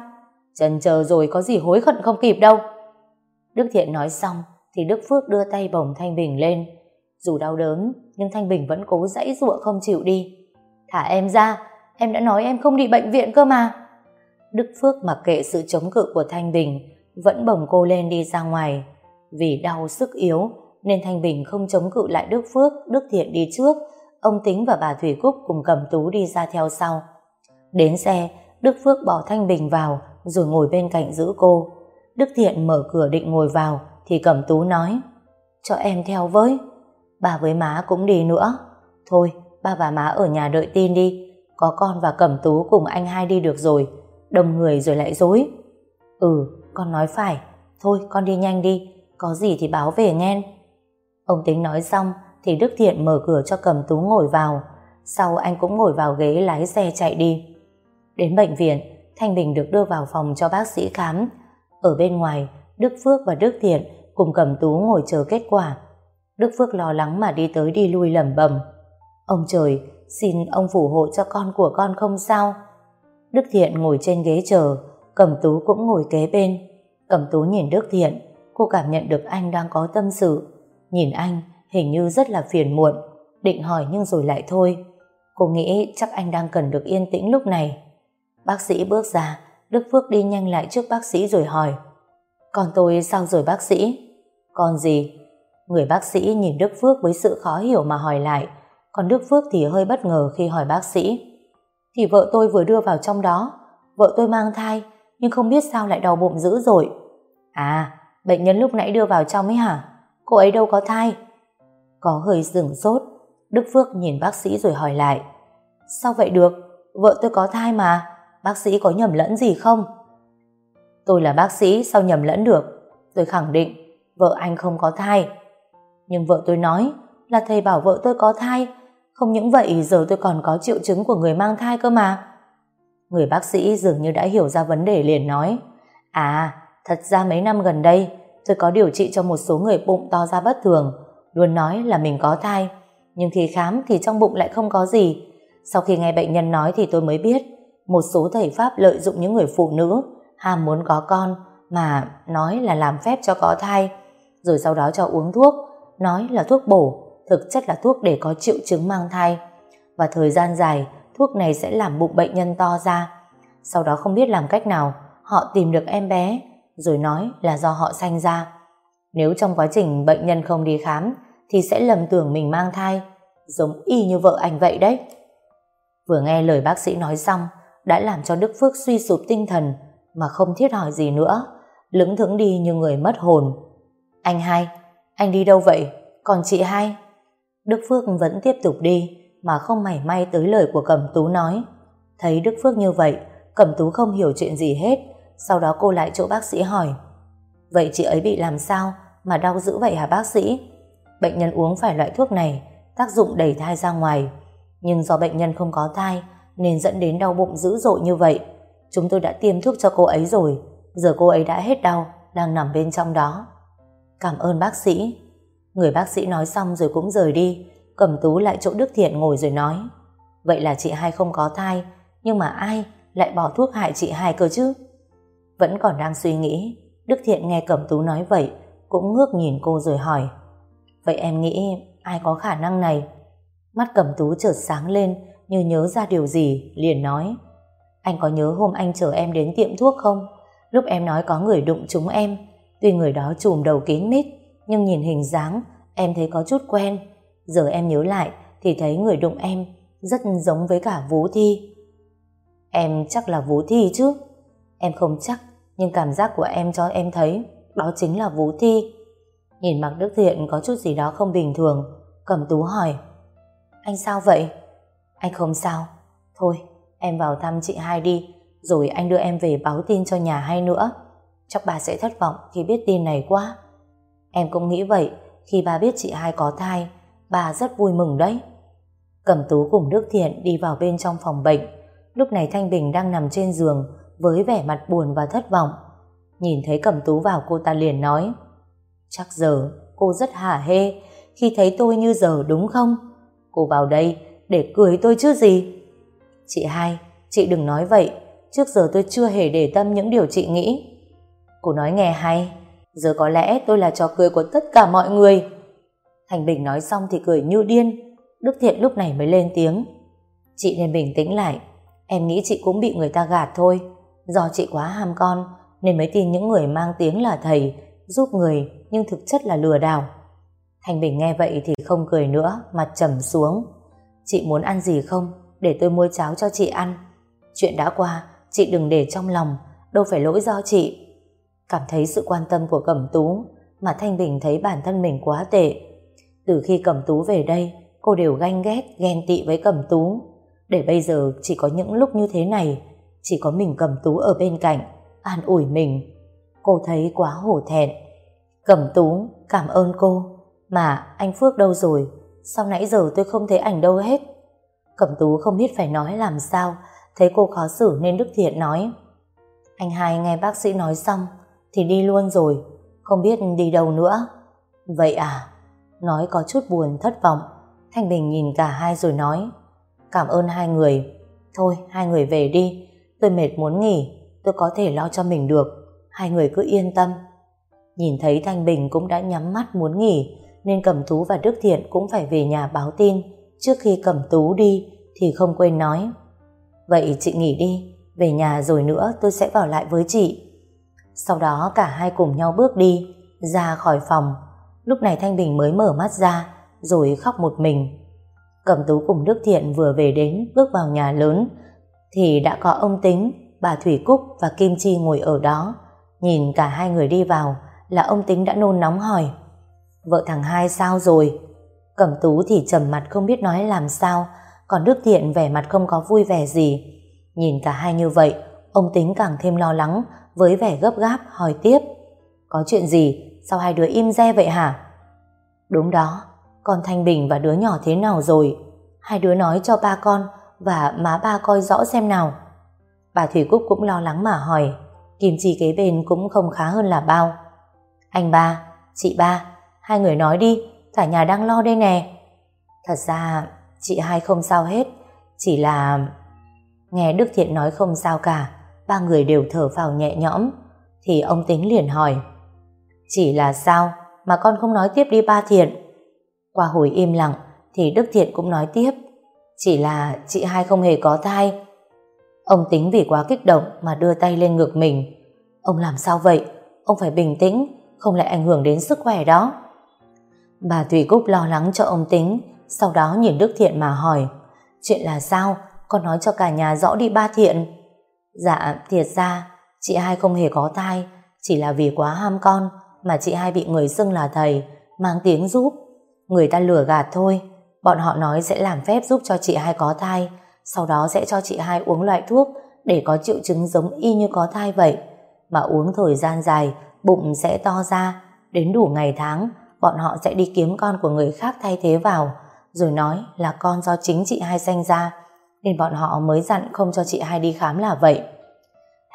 S1: Chần chờ rồi có gì hối hận không kịp đâu. Đức Thiện nói xong thì Đức Phước đưa tay bồng Thanh Bình lên. Dù đau đớn nhưng Thanh Bình vẫn cố dãy dụa không chịu đi. Thả em ra, em đã nói em không đi bệnh viện cơ mà. Đức Phước mặc kệ sự chống cự của Thanh Bình vẫn bồng cô lên đi ra ngoài. Vì đau sức yếu nên Thanh Bình không chống cự lại Đức Phước, Đức Thiện đi trước, ông Tính và bà Thủy Cúc cùng cầm tú đi ra theo sau. Đến xe, Đức Phước bỏ Thanh Bình vào rồi ngồi bên cạnh giữ cô. Đức Thiện mở cửa định ngồi vào thì Cẩm Tú nói cho em theo với. Bà với má cũng đi nữa. Thôi, ba và má ở nhà đợi tin đi. Có con và Cẩm Tú cùng anh hai đi được rồi. Đông người rồi lại dối. Ừ, con nói phải. Thôi, con đi nhanh đi. Có gì thì báo về nghe. Ông Tính nói xong thì Đức Thiện mở cửa cho Cẩm Tú ngồi vào. Sau anh cũng ngồi vào ghế lái xe chạy đi. Đến bệnh viện, Thanh Bình được đưa vào phòng cho bác sĩ khám. Ở bên ngoài, Đức Phước và Đức Thiện cùng cầm tú ngồi chờ kết quả. Đức Phước lo lắng mà đi tới đi lui lẩm bẩm. Ông trời, xin ông phù hộ cho con của con không sao. Đức Thiện ngồi trên ghế chờ, Cẩm Tú cũng ngồi kế bên. Cẩm Tú nhìn Đức Thiện, cô cảm nhận được anh đang có tâm sự. Nhìn anh, hình như rất là phiền muộn, định hỏi nhưng rồi lại thôi. Cô nghĩ chắc anh đang cần được yên tĩnh lúc này. Bác sĩ bước ra, Đức Phước đi nhanh lại trước bác sĩ rồi hỏi Còn tôi sao rồi bác sĩ? Còn gì? Người bác sĩ nhìn Đức Phước với sự khó hiểu mà hỏi lại còn Đức Phước thì hơi bất ngờ khi hỏi bác sĩ Thì vợ tôi vừa đưa vào trong đó Vợ tôi mang thai Nhưng không biết sao lại đau bụng dữ rồi À, bệnh nhân lúc nãy đưa vào trong ấy hả? Cô ấy đâu có thai Có hơi rừng sốt Đức Phước nhìn bác sĩ rồi hỏi lại Sao vậy được? Vợ tôi có thai mà Bác sĩ có nhầm lẫn gì không? Tôi là bác sĩ sao nhầm lẫn được? Tôi khẳng định vợ anh không có thai. Nhưng vợ tôi nói là thầy bảo vợ tôi có thai. Không những vậy giờ tôi còn có triệu chứng của người mang thai cơ mà. Người bác sĩ dường như đã hiểu ra vấn đề liền nói À, thật ra mấy năm gần đây tôi có điều trị cho một số người bụng to ra bất thường luôn nói là mình có thai nhưng khi khám thì trong bụng lại không có gì. Sau khi nghe bệnh nhân nói thì tôi mới biết một số thầy Pháp lợi dụng những người phụ nữ, ham muốn có con mà nói là làm phép cho có thai, rồi sau đó cho uống thuốc, nói là thuốc bổ, thực chất là thuốc để có triệu chứng mang thai. Và thời gian dài, thuốc này sẽ làm bụng bệnh nhân to ra. Sau đó không biết làm cách nào, họ tìm được em bé, rồi nói là do họ sanh ra. Nếu trong quá trình bệnh nhân không đi khám, thì sẽ lầm tưởng mình mang thai, giống y như vợ anh vậy đấy. Vừa nghe lời bác sĩ nói xong đã làm cho Đức Phước suy sụp tinh thần mà không thiết hỏi gì nữa, lững thững đi như người mất hồn. Anh hai, anh đi đâu vậy? Còn chị hai? Đức Phước vẫn tiếp tục đi, mà không mảy may tới lời của Cẩm Tú nói. Thấy Đức Phước như vậy, Cẩm Tú không hiểu chuyện gì hết, sau đó cô lại chỗ bác sĩ hỏi. Vậy chị ấy bị làm sao mà đau dữ vậy hả bác sĩ? Bệnh nhân uống phải loại thuốc này, tác dụng đẩy thai ra ngoài. Nhưng do bệnh nhân không có thai, nên dẫn đến đau bụng dữ dội như vậy. Chúng tôi đã tiêm thuốc cho cô ấy rồi, giờ cô ấy đã hết đau, đang nằm bên trong đó. Cảm ơn bác sĩ. Người bác sĩ nói xong rồi cũng rời đi, cầm tú lại chỗ Đức Thiện ngồi rồi nói. Vậy là chị hai không có thai, nhưng mà ai lại bỏ thuốc hại chị hai cơ chứ? Vẫn còn đang suy nghĩ, Đức Thiện nghe Cẩm Tú nói vậy, cũng ngước nhìn cô rồi hỏi. Vậy em nghĩ ai có khả năng này? Mắt Cẩm Tú chợt sáng lên như nhớ ra điều gì, liền nói. Anh có nhớ hôm anh chở em đến tiệm thuốc không? Lúc em nói có người đụng chúng em, tuy người đó trùm đầu kín mít, nhưng nhìn hình dáng em thấy có chút quen. Giờ em nhớ lại thì thấy người đụng em rất giống với cả Vũ Thi. Em chắc là Vũ Thi chứ? Em không chắc, nhưng cảm giác của em cho em thấy đó chính là Vũ Thi. Nhìn mặt Đức Thiện có chút gì đó không bình thường, cầm tú hỏi. Anh sao vậy? Anh không sao. Thôi, em vào thăm chị hai đi, rồi anh đưa em về báo tin cho nhà hai nữa. Chắc bà sẽ thất vọng khi biết tin này quá. Em cũng nghĩ vậy, khi bà biết chị hai có thai, bà rất vui mừng đấy. Cẩm tú cùng Đức Thiện đi vào bên trong phòng bệnh. Lúc này Thanh Bình đang nằm trên giường với vẻ mặt buồn và thất vọng. Nhìn thấy Cẩm tú vào cô ta liền nói Chắc giờ cô rất hả hê khi thấy tôi như giờ đúng không? Cô vào đây để cười tôi chứ gì? Chị hai, chị đừng nói vậy. Trước giờ tôi chưa hề để tâm những điều chị nghĩ. Cô nói nghe hay. Giờ có lẽ tôi là trò cười của tất cả mọi người. Thành Bình nói xong thì cười như điên. Đức Thiện lúc này mới lên tiếng. Chị nên bình tĩnh lại. Em nghĩ chị cũng bị người ta gạt thôi. Do chị quá ham con nên mới tin những người mang tiếng là thầy giúp người nhưng thực chất là lừa đảo. Thành Bình nghe vậy thì không cười nữa, mặt trầm xuống. Chị muốn ăn gì không? Để tôi mua cháo cho chị ăn. Chuyện đã qua, chị đừng để trong lòng, đâu phải lỗi do chị. Cảm thấy sự quan tâm của Cẩm Tú, mà Thanh Bình thấy bản thân mình quá tệ. Từ khi Cẩm Tú về đây, cô đều ganh ghét, ghen tị với Cẩm Tú. Để bây giờ chỉ có những lúc như thế này, chỉ có mình Cẩm Tú ở bên cạnh, an ủi mình. Cô thấy quá hổ thẹn. Cẩm Tú, cảm ơn cô. Mà anh Phước đâu rồi? Sao nãy giờ tôi không thấy ảnh đâu hết? Cẩm Tú không biết phải nói làm sao, thấy cô khó xử nên Đức Thiện nói. Anh hai nghe bác sĩ nói xong, thì đi luôn rồi, không biết đi đâu nữa. Vậy à? Nói có chút buồn, thất vọng. Thanh Bình nhìn cả hai rồi nói. Cảm ơn hai người. Thôi, hai người về đi. Tôi mệt muốn nghỉ, tôi có thể lo cho mình được. Hai người cứ yên tâm. Nhìn thấy Thanh Bình cũng đã nhắm mắt muốn nghỉ, nên Cẩm Tú và Đức Thiện cũng phải về nhà báo tin. Trước khi Cẩm Tú đi, thì không quên nói. Vậy chị nghỉ đi, về nhà rồi nữa tôi sẽ vào lại với chị. Sau đó cả hai cùng nhau bước đi, ra khỏi phòng. Lúc này Thanh Bình mới mở mắt ra, rồi khóc một mình. Cẩm Tú cùng Đức Thiện vừa về đến, bước vào nhà lớn, thì đã có ông Tính, bà Thủy Cúc và Kim Chi ngồi ở đó. Nhìn cả hai người đi vào, là ông Tính đã nôn nóng hỏi. Vợ thằng hai sao rồi? Cẩm Tú thì trầm mặt không biết nói làm sao, còn Đức Thiện vẻ mặt không có vui vẻ gì. Nhìn cả hai như vậy, ông Tính càng thêm lo lắng, với vẻ gấp gáp hỏi tiếp. Có chuyện gì? Sao hai đứa im re vậy hả? Đúng đó, con Thanh Bình và đứa nhỏ thế nào rồi? Hai đứa nói cho ba con và má ba coi rõ xem nào. Bà Thủy Cúc cũng lo lắng mà hỏi. Kim Chi kế bên cũng không khá hơn là bao. Anh ba, chị ba, hai người nói đi, cả nhà đang lo đây nè. Thật ra, chị hai không sao hết, chỉ là... Nghe Đức Thiện nói không sao cả, ba người đều thở vào nhẹ nhõm, thì ông Tính liền hỏi. Chỉ là sao mà con không nói tiếp đi ba Thiện? Qua hồi im lặng, thì Đức Thiện cũng nói tiếp. Chỉ là chị hai không hề có thai. Ông Tính vì quá kích động mà đưa tay lên ngực mình. Ông làm sao vậy? Ông phải bình tĩnh, không lại ảnh hưởng đến sức khỏe đó. Bà Thủy Cúc lo lắng cho ông Tính, sau đó nhìn Đức Thiện mà hỏi, chuyện là sao, con nói cho cả nhà rõ đi ba Thiện. Dạ, thiệt ra, chị hai không hề có thai, chỉ là vì quá ham con mà chị hai bị người xưng là thầy, mang tiếng giúp. Người ta lừa gạt thôi, Bọn họ nói sẽ làm phép giúp cho chị hai có thai, sau đó sẽ cho chị hai uống loại thuốc để có triệu chứng giống y như có thai vậy. Mà uống thời gian dài, bụng sẽ to ra, đến đủ ngày tháng, bọn họ sẽ đi kiếm con của người khác thay thế vào, rồi nói là con do chính chị hai sinh ra, nên bọn họ mới dặn không cho chị hai đi khám là vậy.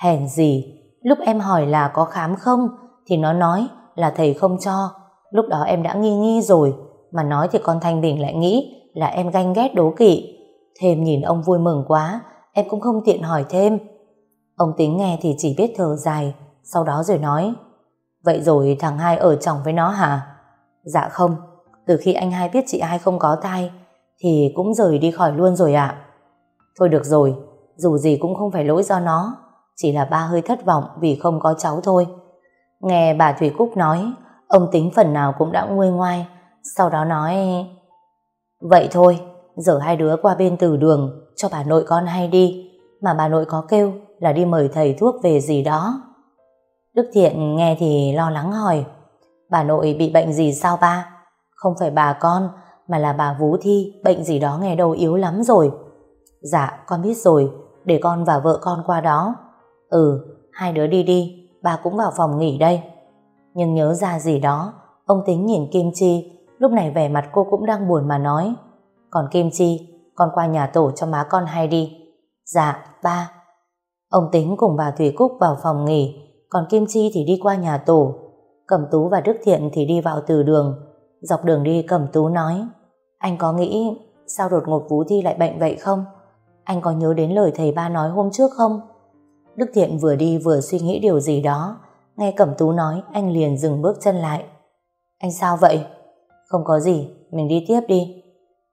S1: Hèn gì, lúc em hỏi là có khám không, thì nó nói là thầy không cho. Lúc đó em đã nghi nghi rồi, mà nói thì con Thanh Bình lại nghĩ là em ganh ghét đố kỵ. Thêm nhìn ông vui mừng quá, em cũng không tiện hỏi thêm. Ông tính nghe thì chỉ biết thở dài, sau đó rồi nói, vậy rồi thằng hai ở chồng với nó hả? Dạ không, từ khi anh hai biết chị hai không có thai, thì cũng rời đi khỏi luôn rồi ạ. Thôi được rồi, dù gì cũng không phải lỗi do nó, chỉ là ba hơi thất vọng vì không có cháu thôi. Nghe bà Thủy Cúc nói, ông tính phần nào cũng đã nguôi ngoai, sau đó nói Vậy thôi, giờ hai đứa qua bên từ đường cho bà nội con hay đi, mà bà nội có kêu là đi mời thầy thuốc về gì đó. Đức Thiện nghe thì lo lắng hỏi Bà nội bị bệnh gì sao ba? Không phải bà con, mà là bà Vũ Thi, bệnh gì đó nghe đầu yếu lắm rồi. Dạ, con biết rồi, để con và vợ con qua đó. Ừ, hai đứa đi đi, bà cũng vào phòng nghỉ đây. Nhưng nhớ ra gì đó, ông tính nhìn Kim Chi, lúc này vẻ mặt cô cũng đang buồn mà nói. Còn Kim Chi, con qua nhà tổ cho má con hay đi. Dạ, ba. Ông tính cùng bà Thủy Cúc vào phòng nghỉ, còn Kim Chi thì đi qua nhà tổ. Cẩm Tú và Đức Thiện thì đi vào từ đường. Dọc đường đi Cẩm Tú nói, anh có nghĩ sao đột ngột Vũ Thi lại bệnh vậy không? Anh có nhớ đến lời thầy ba nói hôm trước không? Đức Thiện vừa đi vừa suy nghĩ điều gì đó. Nghe Cẩm Tú nói, anh liền dừng bước chân lại. Anh sao vậy? Không có gì, mình đi tiếp đi.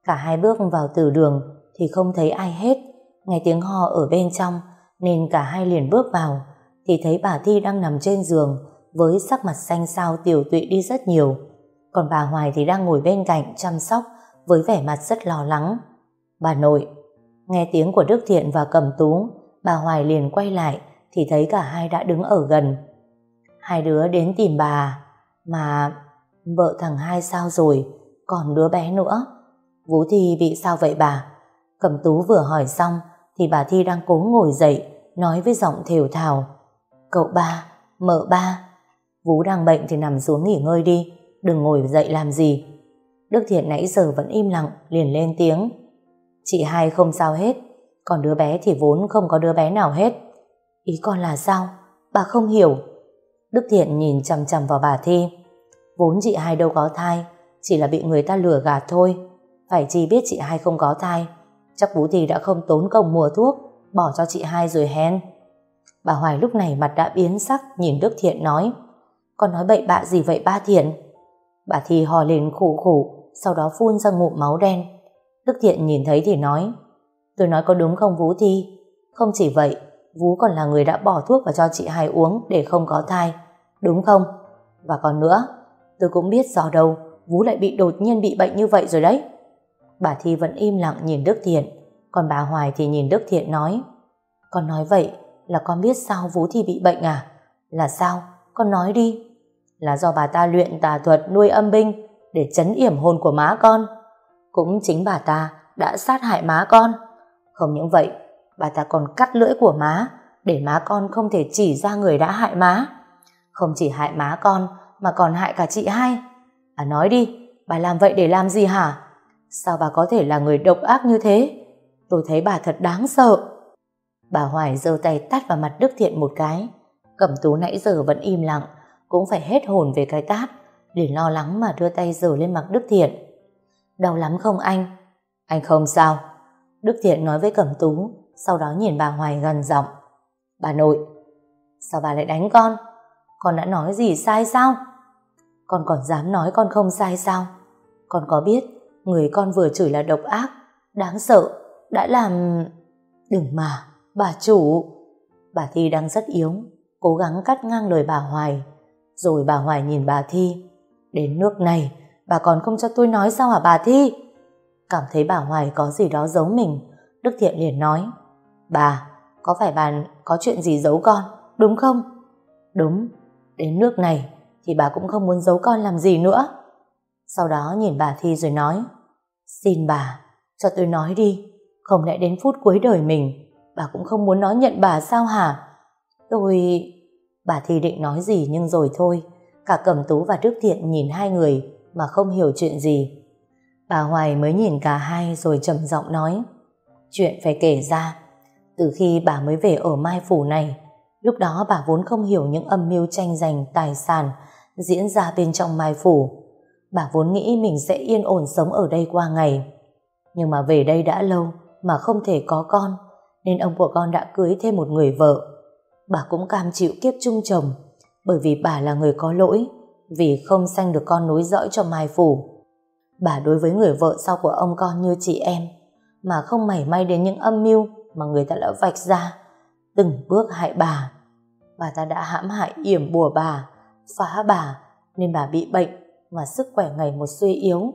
S1: Cả hai bước vào từ đường thì không thấy ai hết. Nghe tiếng ho ở bên trong nên cả hai liền bước vào thì thấy bà Thi đang nằm trên giường với sắc mặt xanh xao tiểu tụy đi rất nhiều. Còn bà Hoài thì đang ngồi bên cạnh chăm sóc với vẻ mặt rất lo lắng. Bà nội, nghe tiếng của Đức Thiện và Cẩm Tú, bà Hoài liền quay lại thì thấy cả hai đã đứng ở gần. Hai đứa đến tìm bà, mà vợ thằng hai sao rồi, còn đứa bé nữa. Vũ Thi bị sao vậy bà? Cẩm Tú vừa hỏi xong thì bà Thi đang cố ngồi dậy nói với giọng thều thào Cậu ba, mợ ba Vũ đang bệnh thì nằm xuống nghỉ ngơi đi, Đừng ngồi dậy làm gì. Đức Thiện nãy giờ vẫn im lặng, Liền lên tiếng. Chị hai không sao hết, Còn đứa bé thì vốn không có đứa bé nào hết. Ý con là sao? Bà không hiểu. Đức Thiện nhìn chằm chằm vào bà Thi. Vốn chị hai đâu có thai, Chỉ là bị người ta lừa gạt thôi. Phải chi biết chị hai không có thai, Chắc Vũ Thi đã không tốn công mua thuốc, Bỏ cho chị hai rồi hen Bà Hoài lúc này mặt đã biến sắc, nhìn Đức Thiện nói. Con nói bậy bạ gì vậy ba Thiện Bà Thi hò lên khủ khủ Sau đó phun ra ngụm máu đen Đức Thiện nhìn thấy thì nói, Tôi nói có đúng không Vũ Thi Không chỉ vậy, Vũ còn là người đã bỏ thuốc vào cho chị hai uống Để không có thai, Đúng không Và còn nữa, Tôi cũng biết do đâu Vũ lại bị đột nhiên bị bệnh như vậy rồi đấy Bà Thi vẫn im lặng nhìn Đức Thiện, Còn bà Hoài thì nhìn Đức Thiện nói, Con nói vậy là con biết sao Vũ Thi bị bệnh à? Là sao? Con nói đi. Là do bà ta luyện tà thuật nuôi âm binh để chấn yểm hồn của má con. Cũng chính bà ta đã sát hại má con. Không những vậy, bà ta còn cắt lưỡi của má để má con không thể chỉ ra người đã hại má. Không chỉ hại má con mà còn hại cả chị hai. À nói đi, bà làm vậy để làm gì hả? Sao bà có thể là người độc ác như thế? Tôi thấy bà thật đáng sợ. Bà Hoài giơ tay tát vào mặt Đức Thiện một cái. Cẩm tú nãy giờ vẫn im lặng, cũng phải hết hồn về cái tát, để lo lắng mà đưa tay giở lên mặt Đức Thiện. Đau lắm không anh? Anh không sao. Đức Thiện nói với Cẩm tú, sau đó nhìn bà Hoài gần giọng. Bà nội, sao bà lại đánh con? Con đã nói gì sai sao? Con còn dám nói con không sai sao? Con có biết người con vừa chửi là độc ác, đáng sợ, đã làm... Đừng mà, Bà chủ, bà Thi đang rất yếu, cố gắng cắt ngang lời bà Hoài. Rồi bà Hoài nhìn bà Thi. Đến nước này, bà còn không cho tôi nói sao hả bà Thi? Cảm thấy bà Hoài có gì đó giấu mình, Đức Thiện liền nói. Bà, có phải bà có chuyện gì giấu con, đúng không? Đúng, đến nước này thì bà cũng không muốn giấu con làm gì nữa. Sau đó nhìn bà Thi rồi nói. Xin bà, cho tôi nói đi, không lẽ đến phút cuối đời mình, bà cũng không muốn nói nhận bà sao hả? Tôi... Bà thì định nói gì nhưng rồi thôi, cả Cẩm Tú và Đức Thiện nhìn hai người mà không hiểu chuyện gì. Bà Hoài mới nhìn cả hai rồi trầm giọng nói, chuyện phải kể ra. Từ khi bà mới về ở Mai Phủ này, lúc đó bà vốn không hiểu những âm mưu tranh giành tài sản diễn ra bên trong Mai Phủ. Bà vốn nghĩ mình sẽ yên ổn sống ở đây qua ngày. Nhưng mà về đây đã lâu mà không thể có con, nên ông của con đã cưới thêm một người vợ. Bà cũng cam chịu kiếp chung chồng, bởi vì bà là người có lỗi, vì không sanh được con nối dõi cho Mai Phủ. Bà đối với người vợ sau của ông con như chị em, mà không mảy may đến những âm mưu mà người ta đã vạch ra, từng bước hại bà. Bà ta đã hãm hại yểm bùa bà, phá bà, nên bà bị bệnh mà sức khỏe ngày một suy yếu.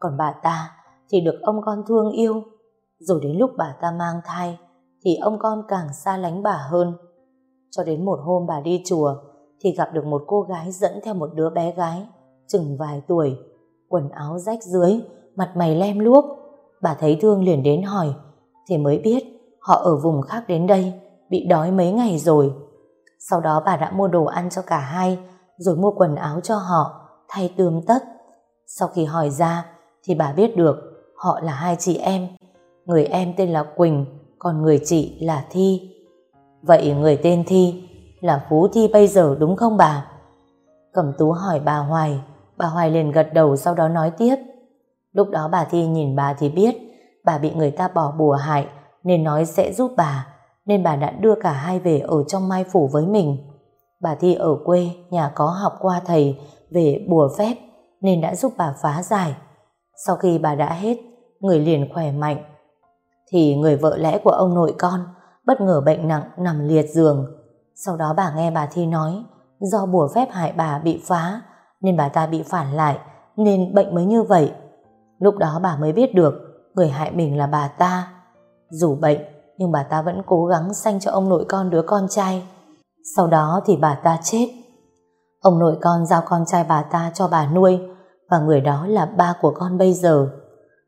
S1: Còn bà ta thì được ông con thương yêu, rồi đến lúc bà ta mang thai thì ông con càng xa lánh bà hơn. Cho đến một hôm bà đi chùa thì gặp được một cô gái dẫn theo một đứa bé gái, chừng vài tuổi, quần áo rách dưới, mặt mày lem luốc. Bà thấy thương liền đến hỏi, thì mới biết họ ở vùng khác đến đây, bị đói mấy ngày rồi. Sau đó bà đã mua đồ ăn cho cả hai, rồi mua quần áo cho họ, thay tươm tất. Sau khi hỏi ra, thì bà biết được họ là hai chị em. Người em tên là Quỳnh, còn người chị là Thi. Vậy người tên Thi là Phú Thi bây giờ đúng không bà? Cẩm Tú hỏi bà Hoài, bà Hoài liền gật đầu sau đó nói tiếp. Lúc đó bà Thi nhìn bà thì biết bà bị người ta bỏ bùa hại nên nói sẽ giúp bà nên bà đã đưa cả hai về ở trong mai phủ với mình. Bà Thi ở quê, nhà có học qua thầy về bùa phép nên đã giúp bà phá giải. Sau khi bà đã hết, người liền khỏe mạnh. Thì người vợ lẽ của ông nội con bất ngờ bệnh nặng nằm liệt giường. Sau đó bà nghe bà Thi nói do bùa phép hại bà bị phá nên bà ta bị phản lại nên bệnh mới như vậy. Lúc đó bà mới biết được người hại mình là bà ta. Dù bệnh nhưng bà ta vẫn cố gắng sanh cho ông nội con đứa con trai. Sau đó thì bà ta chết. Ông nội con giao con trai bà ta cho bà nuôi và người đó là ba của con bây giờ.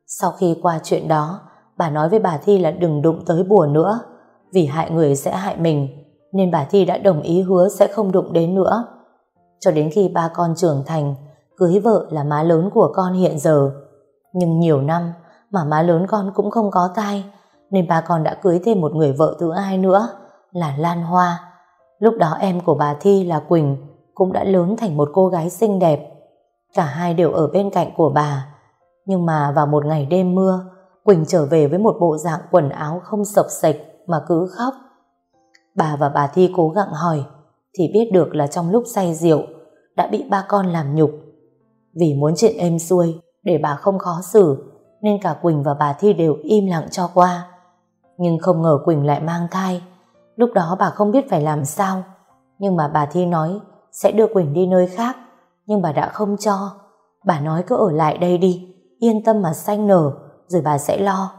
S1: Sau khi qua chuyện đó, bà nói với bà Thi là đừng đụng tới bùa nữa, vì hại người sẽ hại mình, nên bà Thi đã đồng ý hứa sẽ không đụng đến nữa. Cho đến khi ba con trưởng thành, cưới vợ là má lớn của con hiện giờ. Nhưng nhiều năm mà má lớn con cũng không có tai, nên ba con đã cưới thêm một người vợ thứ hai nữa, là Lan Hoa. Lúc đó em của bà Thi là Quỳnh cũng đã lớn thành một cô gái xinh đẹp. Cả hai đều ở bên cạnh của bà. Nhưng mà vào một ngày đêm mưa, Quỳnh trở về với một bộ dạng quần áo không sập sạch mà cứ khóc. Bà và bà Thi cố gắng hỏi, thì biết được là trong lúc say rượu đã bị ba con làm nhục. Vì muốn chuyện êm xuôi, để bà không khó xử, nên cả Quỳnh và bà Thi đều im lặng cho qua. Nhưng không ngờ Quỳnh lại mang thai. Lúc đó bà không biết phải làm sao. Nhưng mà bà Thi nói sẽ đưa Quỳnh đi nơi khác. Nhưng bà đã không cho. Bà nói cứ ở lại đây đi, yên tâm mà sanh nở, rồi bà sẽ lo.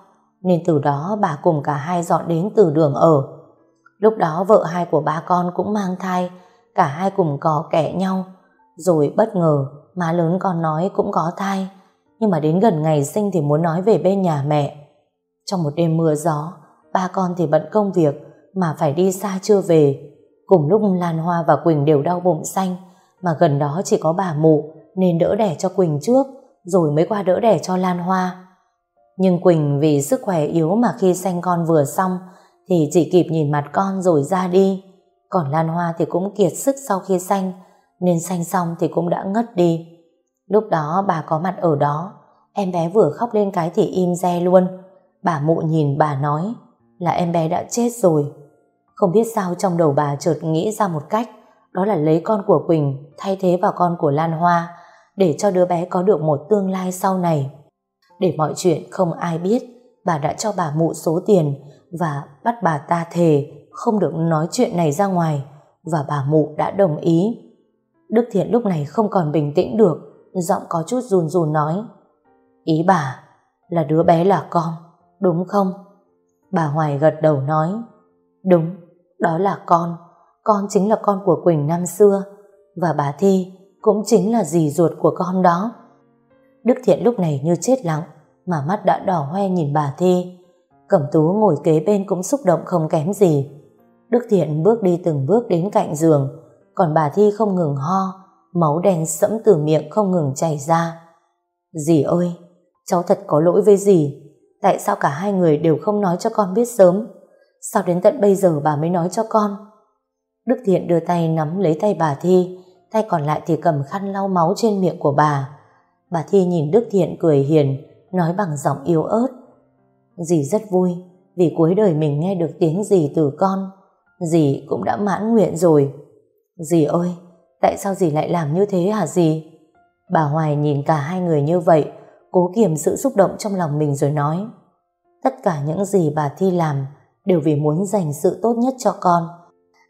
S1: Nên từ đó bà cùng cả hai dọn đến từ đường ở. Lúc đó vợ hai của ba con cũng mang thai, cả hai cùng có kẻ nhau. Rồi bất ngờ, má lớn con nói cũng có thai. Nhưng mà đến gần ngày sinh thì muốn nói về bên nhà mẹ. Trong một đêm mưa gió, ba con thì bận công việc mà phải đi xa chưa về. Cùng lúc Lan Hoa và Quỳnh đều đau bụng xanh, mà gần đó chỉ có bà mụ nên đỡ đẻ cho Quỳnh trước, rồi mới qua đỡ đẻ cho Lan Hoa. Nhưng Quỳnh vì sức khỏe yếu mà khi sanh con vừa xong thì chỉ kịp nhìn mặt con rồi ra đi. Còn Lan Hoa thì cũng kiệt sức sau khi sanh, nên sanh xong thì cũng đã ngất đi. Lúc đó bà có mặt ở đó, em bé vừa khóc lên cái thì im re luôn. Bà mụ nhìn bà nói là em bé đã chết rồi. Không biết sao trong đầu bà chợt nghĩ ra một cách, đó là lấy con của Quỳnh thay thế vào con của Lan Hoa để cho đứa bé có được một tương lai sau này. Để mọi chuyện không ai biết, bà đã cho bà mụ số tiền và bắt bà ta thề không được nói chuyện này ra ngoài và bà mụ đã đồng ý. Đức Thiện lúc này không còn bình tĩnh được, giọng có chút run run nói Ý bà là đứa bé là con, đúng không? Bà Hoài gật đầu nói Đúng, đó là con Con chính là con của Quỳnh năm xưa Và bà Thi cũng chính là dì ruột của con đó Đức Thiện lúc này như chết lặng mà mắt đã đỏ hoe nhìn bà Thi. Cẩm Tú ngồi kế bên cũng xúc động không kém gì. Đức Thiện bước đi từng bước đến cạnh giường, còn bà Thi không ngừng ho, máu đen sẫm từ miệng không ngừng chảy ra. Dì ơi, cháu thật có lỗi với dì. Tại sao cả hai người đều không nói cho con biết sớm? Sao đến tận bây giờ bà mới nói cho con? Đức Thiện đưa tay nắm lấy tay bà Thi, tay còn lại thì cầm khăn lau máu trên miệng của bà. Bà Thi nhìn Đức Thiện cười hiền, nói bằng giọng yếu ớt. Dì rất vui, vì cuối đời mình nghe được tiếng dì từ con. Dì cũng đã mãn nguyện rồi. Dì ơi, tại sao dì lại làm như thế hả dì? Bà Hoài nhìn cả hai người như vậy, cố kiềm sự xúc động trong lòng mình rồi nói. Tất cả những gì bà Thi làm đều vì muốn dành sự tốt nhất cho con.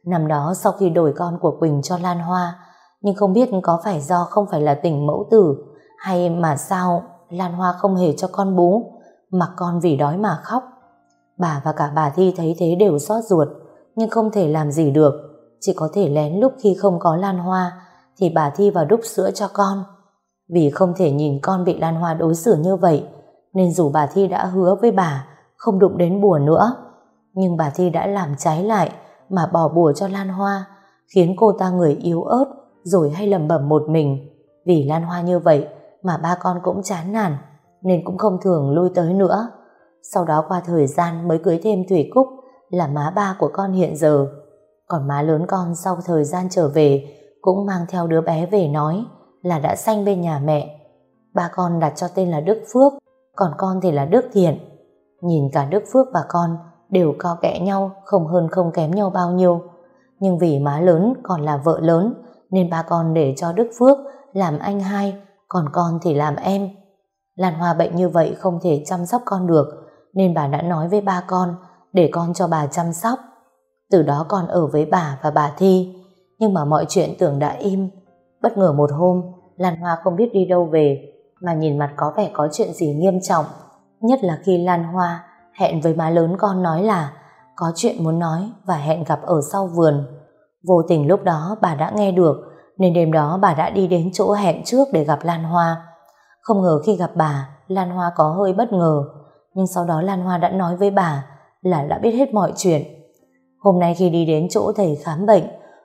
S1: Năm đó sau khi đổi con của Quỳnh cho Lan Hoa, nhưng không biết có phải do không phải là tình mẫu tử hay mà sao Lan Hoa không hề cho con bú, mà con vì đói mà khóc. Bà và cả bà Thi thấy thế đều xót ruột, nhưng không thể làm gì được, chỉ có thể lén lúc khi không có Lan Hoa thì bà Thi vào đúc sữa cho con. Vì không thể nhìn con bị Lan Hoa đối xử như vậy, nên dù bà Thi đã hứa với bà không đụng đến bùa nữa, nhưng bà Thi đã làm trái lại mà bỏ bùa cho Lan Hoa, khiến cô ta người yếu ớt rồi hay lầm bẩm một mình. Vì Lan Hoa như vậy mà ba con cũng chán nản, nên cũng không thường lui tới nữa. Sau đó qua thời gian mới cưới thêm Thủy Cúc là má ba của con hiện giờ. Còn má lớn con sau thời gian trở về cũng mang theo đứa bé về nói là đã sanh bên nhà mẹ. Ba con đặt cho tên là Đức Phước, còn con thì là Đức Thiện. Nhìn cả Đức Phước và con đều co kẽ nhau, không hơn không kém nhau bao nhiêu. Nhưng vì má lớn còn là vợ lớn, nên ba con để cho Đức Phước làm anh hai, còn con thì làm em. Lan Hoa bệnh như vậy không thể chăm sóc con được, nên bà đã nói với ba con để con cho bà chăm sóc. Từ đó con ở với bà và bà Thi, nhưng mà mọi chuyện tưởng đã im. Bất ngờ một hôm, Lan Hoa không biết đi đâu về, mà nhìn mặt có vẻ có chuyện gì nghiêm trọng. Nhất là khi Lan Hoa hẹn với má lớn con nói là có chuyện muốn nói và hẹn gặp ở sau vườn. Vô tình lúc đó bà đã nghe được nên đêm đó bà đã đi đến chỗ hẹn trước để gặp Lan Hoa. Không ngờ khi gặp bà, Lan Hoa có hơi bất ngờ nhưng sau đó Lan Hoa đã nói với bà là đã biết hết mọi chuyện. Hôm nay khi đi đến chỗ thầy khám bệnh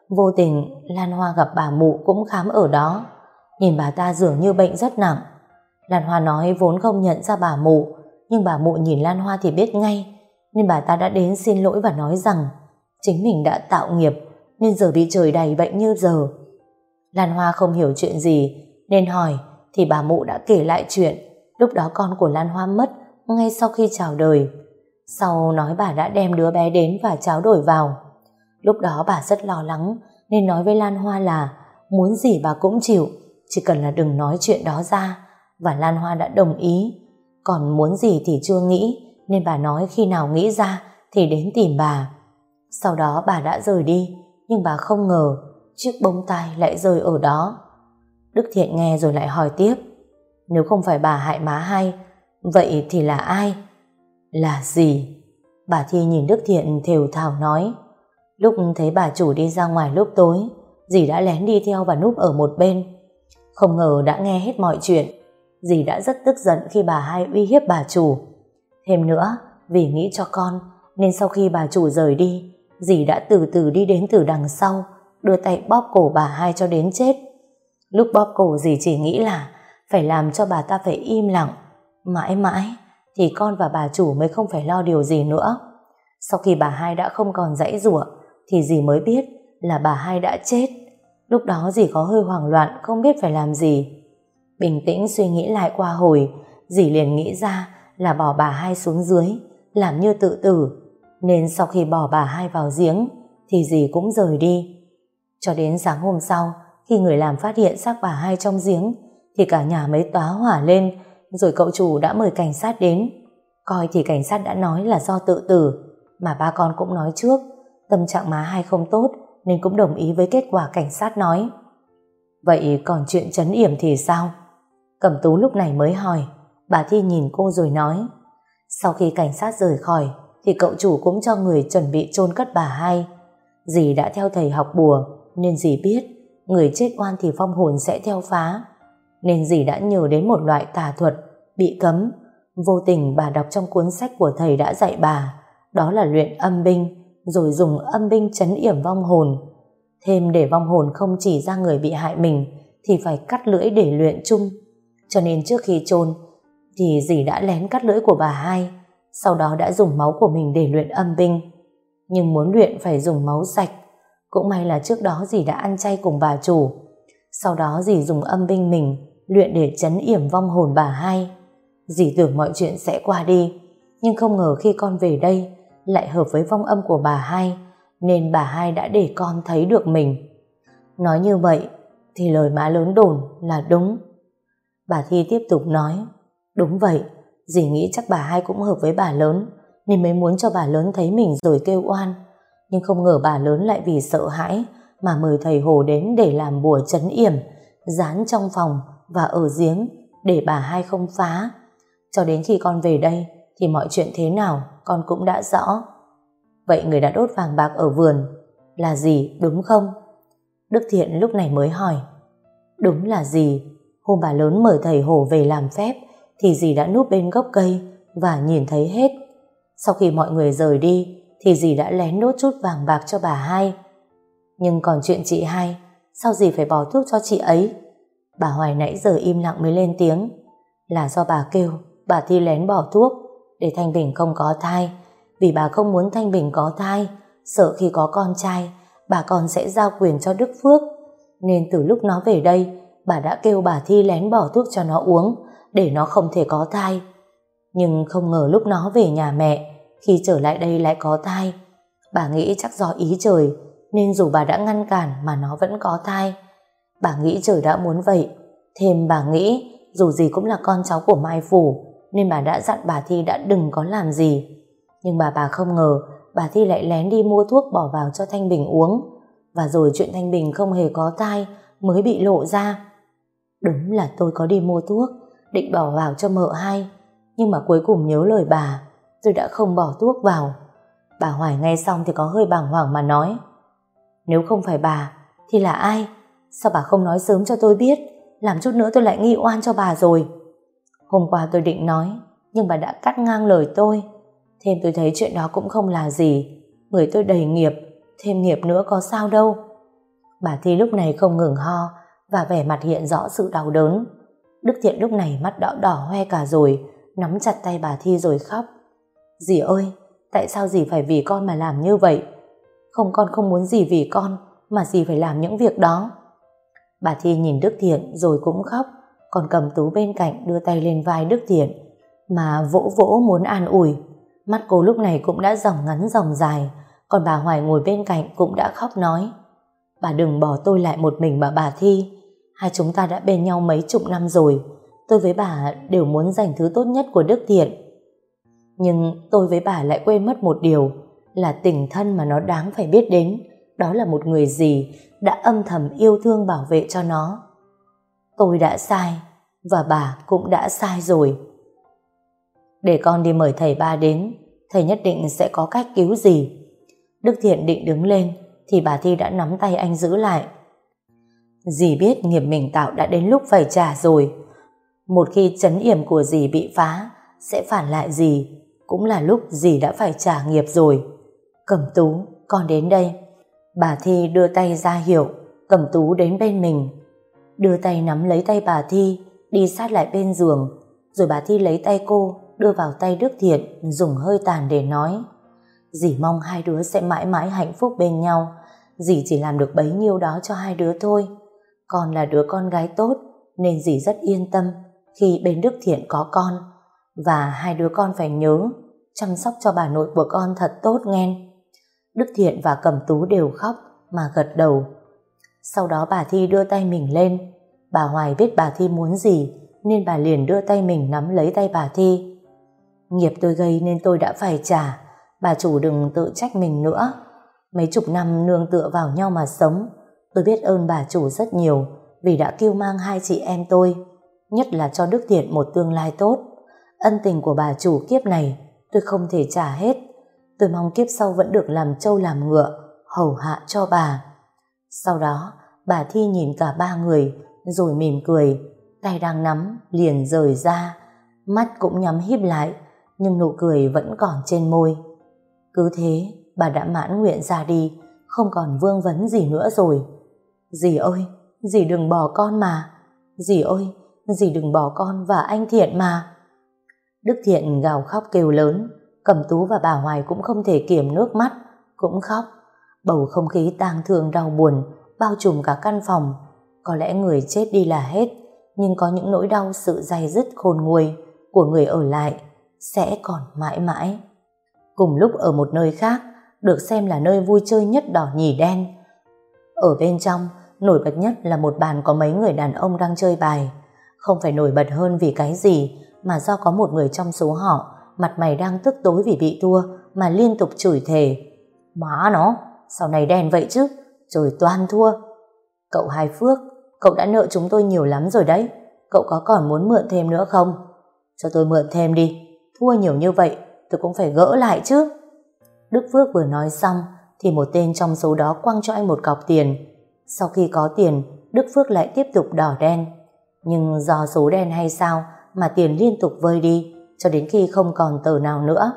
S1: vô tình Lan Hoa gặp bà mụ cũng khám ở đó. Nhìn bà ta dường như bệnh rất nặng. Lan Hoa nói vốn không nhận ra bà mụ nhưng bà mụ nhìn Lan Hoa thì biết ngay nên bà ta đã đến xin lỗi và nói rằng chính mình đã tạo nghiệp nên giờ bị trời đầy bệnh như giờ. Lan Hoa không hiểu chuyện gì, nên hỏi, thì bà mụ đã kể lại chuyện lúc đó con của Lan Hoa mất, ngay sau khi chào đời. Sau nói bà đã đem đứa bé đến và tráo đổi vào. Lúc đó bà rất lo lắng, nên nói với Lan Hoa là, muốn gì bà cũng chịu, chỉ cần là đừng nói chuyện đó ra và Lan Hoa đã đồng ý còn muốn gì thì chưa nghĩ, nên bà nói khi nào nghĩ ra thì đến tìm bà. Sau đó bà đã rời đi, nhưng bà không ngờ chiếc bông tai lại rơi ở đó. Đức Thiện nghe rồi lại hỏi tiếp nếu không phải bà hại má hay, vậy thì là ai? Là gì? Bà Thi nhìn Đức Thiện thều thào nói lúc thấy bà chủ đi ra ngoài lúc tối dì đã lén đi theo và núp ở một bên không ngờ đã nghe hết mọi chuyện dì đã rất tức giận khi bà hai uy hiếp bà chủ. Thêm nữa, vì nghĩ cho con, nên sau khi bà chủ rời đi, dì đã từ từ đi đến từ đằng sau, đưa tay bóp cổ bà hai cho đến chết. Lúc bóp cổ dì chỉ nghĩ là phải làm cho bà ta phải im lặng. Mãi mãi, thì con và bà chủ mới không phải lo điều gì nữa. Sau khi bà hai đã không còn dãy rủa thì dì mới biết là bà hai đã chết. Lúc đó dì có hơi hoảng loạn, không biết phải làm gì. Bình tĩnh suy nghĩ lại qua hồi, dì liền nghĩ ra là bỏ bà hai xuống dưới, làm như tự tử. Nên sau khi bỏ bà hai vào giếng, thì dì cũng rời đi. Cho đến sáng hôm sau, khi người làm phát hiện xác bà hai trong giếng, thì cả nhà mới tóa hỏa lên, rồi cậu chủ đã mời cảnh sát đến. Coi thì cảnh sát đã nói là do tự tử, mà ba con cũng nói trước, tâm trạng má hai không tốt, nên cũng đồng ý với kết quả cảnh sát nói. Vậy còn chuyện chấn yểm thì sao? Cẩm tú lúc này mới hỏi, bà Thi nhìn cô rồi nói, sau khi cảnh sát rời khỏi, thì cậu chủ cũng cho người chuẩn bị chôn cất bà hai. Dì đã theo thầy học bùa, nên dì biết, người chết oan thì phong hồn sẽ theo phá. Nên dì đã nhờ đến một loại tà thuật, bị cấm, Vô tình bà đọc trong cuốn sách của thầy đã dạy bà, đó là luyện âm binh, rồi dùng âm binh chấn yểm vong hồn. Thêm để vong hồn không chỉ ra người bị hại mình, thì phải cắt lưỡi để luyện chung. Cho nên trước khi chôn thì dì đã lén cắt lưỡi của bà hai, sau đó đã dùng máu của mình để luyện âm binh. Nhưng muốn luyện phải dùng máu sạch, cũng may là trước đó dì đã ăn chay cùng bà chủ. Sau đó dì dùng âm binh mình luyện để chấn yểm vong hồn bà hai. Dì tưởng mọi chuyện sẽ qua đi, nhưng không ngờ khi con về đây lại hợp với vong âm của bà hai, nên bà hai đã để con thấy được mình. Nói như vậy, thì lời má lớn đồn là đúng. Bà Thi tiếp tục nói, đúng vậy, dì nghĩ chắc bà hai cũng hợp với bà lớn, nên mới muốn cho bà lớn thấy mình rồi kêu oan. Nhưng không ngờ bà lớn lại vì sợ hãi mà mời thầy Hồ đến để làm bùa chấn yểm, dán trong phòng và ở giếng để bà hai không phá. Cho đến khi con về đây thì mọi chuyện thế nào con cũng đã rõ. Vậy người đã đốt vàng bạc ở vườn là gì đúng không? Đức Thiện lúc này mới hỏi Đúng là gì? Hôm bà lớn mời thầy Hồ về làm phép thì dì đã núp bên gốc cây và nhìn thấy hết. Sau khi mọi người rời đi thì dì đã lén nốt chút vàng bạc cho bà hai. Nhưng còn chuyện chị hai, sao dì phải bỏ thuốc cho chị ấy? Bà Hoài nãy giờ im lặng mới lên tiếng là do bà kêu, bà Thi lén bỏ thuốc, để Thanh Bình không có thai vì bà không muốn Thanh Bình có thai, sợ khi có con trai, bà còn sẽ giao quyền cho Đức Phước nên từ lúc nó về đây, bà đã kêu bà Thi lén bỏ thuốc cho nó uống, để nó không thể có thai nhưng không ngờ lúc nó về nhà mẹ khi trở lại đây lại có thai. Bà nghĩ chắc do ý trời, nên dù bà đã ngăn cản mà nó vẫn có thai. Bà nghĩ trời đã muốn vậy. Thêm bà nghĩ, dù gì cũng là con cháu của Mai Phủ, nên bà đã dặn bà Thi đã đừng có làm gì. Nhưng bà bà không ngờ, bà Thi lại lén đi mua thuốc bỏ vào cho Thanh Bình uống. Và rồi chuyện Thanh Bình không hề có thai mới bị lộ ra. Đúng là tôi có đi mua thuốc, định bỏ vào cho mợ hai. Nhưng mà cuối cùng nhớ lời bà tôi đã không bỏ thuốc vào. Bà Hoài nghe xong thì có hơi bàng hoàng mà nói. Nếu không phải bà, thì là ai? Sao bà không nói sớm cho tôi biết? Làm chút nữa tôi lại nghi oan cho bà rồi. Hôm qua tôi định nói, nhưng bà đã cắt ngang lời tôi. Thêm tôi thấy chuyện đó cũng không là gì. Người tôi đầy nghiệp, Thêm nghiệp nữa có sao đâu. Bà Thi lúc này không ngừng ho Và vẻ mặt hiện rõ sự đau đớn. Đức Thiện lúc này mắt đỏ đỏ hoe cả rồi, Nắm chặt tay bà Thi rồi khóc. Dì ơi Tại sao dì phải vì con mà làm như vậy Không con không muốn gì vì con Mà dì phải làm những việc đó Bà Thi nhìn Đức Thiện rồi cũng khóc Còn cầm tú bên cạnh đưa tay lên vai Đức Thiện Mà vỗ vỗ muốn an ủi Mắt cô lúc này cũng đã dòng ngắn dòng dài, còn bà Hoài ngồi bên cạnh cũng đã khóc nói. Bà đừng bỏ tôi lại một mình mà bà Thi. Hai chúng ta đã bên nhau mấy chục năm rồi. Tôi với bà đều muốn dành thứ tốt nhất của Đức Thiện. Nhưng tôi với bà lại quên mất một điều là tình thân mà nó đáng phải biết đến. Đó là một người gì đã âm thầm yêu thương bảo vệ cho nó. Tôi đã sai và bà cũng đã sai rồi. Để con đi mời thầy ba đến, thầy nhất định sẽ có cách cứu gì. Đức Thiện định đứng lên, thì bà Thi đã nắm tay anh giữ lại. Dì biết nghiệp mình tạo đã đến lúc phải trả rồi. Một khi chấn yểm của dì bị phá, sẽ phản lại dì, cũng là lúc dì đã phải trả nghiệp rồi. Cẩm tú, con đến đây. Bà Thi đưa tay ra hiệu, Cẩm tú đến bên mình. Đưa tay nắm lấy tay bà Thi, đi sát lại bên giường, rồi bà Thi lấy tay cô, đưa vào tay Đức Thiện dùng hơi tàn để nói dì mong hai đứa sẽ mãi mãi hạnh phúc bên nhau dì chỉ làm được bấy nhiêu đó cho hai đứa thôi con là đứa con gái tốt nên dì rất yên tâm khi bên Đức Thiện có con và hai đứa con phải nhớ chăm sóc cho bà nội của con thật tốt nghe Đức Thiện và Cẩm Tú đều khóc mà gật đầu sau đó bà Thi đưa tay mình lên bà Hoài biết bà Thi muốn gì, nên bà liền đưa tay mình nắm lấy tay bà Thi Nghiệp tôi gây nên tôi đã phải trả. Bà chủ đừng tự trách mình nữa. Mấy chục năm nương tựa vào nhau mà sống. Tôi biết ơn bà chủ rất nhiều vì đã kêu mang hai chị em tôi. Nhất là cho Đức Thiện một tương lai tốt. Ân tình của bà chủ kiếp này tôi không thể trả hết. Tôi mong kiếp sau vẫn được làm trâu làm ngựa, hầu hạ cho bà. Sau đó, bà Thi nhìn cả ba người, rồi mỉm cười, tay đang nắm, liền rời ra, mắt cũng nhắm híp lại, nhưng nụ cười vẫn còn trên môi. Cứ thế, bà đã mãn nguyện ra đi, không còn vương vấn gì nữa rồi. Dì ơi, dì đừng bỏ con mà. Dì ơi, dì đừng bỏ con và anh Thiện mà. Đức Thiện gào khóc kêu lớn, Cẩm Tú và bà Hoài cũng không thể kiềm nước mắt, cũng khóc. Bầu không khí tang thương đau buồn, bao trùm cả căn phòng. Có lẽ người chết đi là hết, nhưng có những nỗi đau sự dày dứt khôn nguôi của người ở lại sẽ còn mãi mãi. Cùng lúc ở một nơi khác, được xem là nơi vui chơi nhất đỏ nhỉ đen. Ở bên trong, nổi bật nhất là một bàn có mấy người đàn ông đang chơi bài. Không phải nổi bật hơn vì cái gì, mà do có một người trong số họ, mặt mày đang tức tối vì bị thua, mà liên tục chửi thề. Má nó, sau này đen vậy chứ, trời toan thua. Cậu Hai Phước, cậu đã nợ chúng tôi nhiều lắm rồi đấy, cậu có còn muốn mượn thêm nữa không? Cho tôi mượn thêm đi, thua nhiều như vậy, tôi cũng phải gỡ lại chứ. Đức Phước vừa nói xong, thì một tên trong số đó quăng cho anh một cọc tiền. Sau khi có tiền, Đức Phước lại tiếp tục đỏ đen. Nhưng do số đen hay sao mà tiền liên tục vơi đi, cho đến khi không còn tờ nào nữa.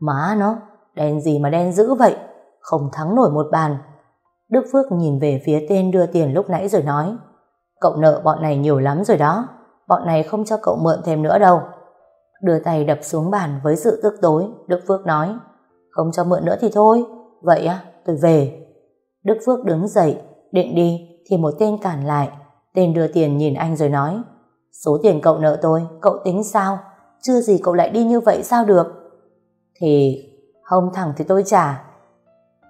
S1: Má nó, đen gì mà đen dữ vậy, không thắng nổi một bàn. Đức Phước nhìn về phía tên đưa tiền lúc nãy rồi nói, cậu nợ bọn này nhiều lắm rồi đó, bọn này không cho cậu mượn thêm nữa đâu. Đưa tay đập xuống bàn với sự tức tối, Đức Phước nói, không cho mượn nữa thì thôi, vậy á, tôi về. Đức Phước đứng dậy, định đi, thì một tên cản lại. Tên đưa tiền nhìn anh rồi nói, số tiền cậu nợ tôi, cậu tính sao? Chưa gì cậu lại đi như vậy sao được? Thì, không thẳng thì tôi trả.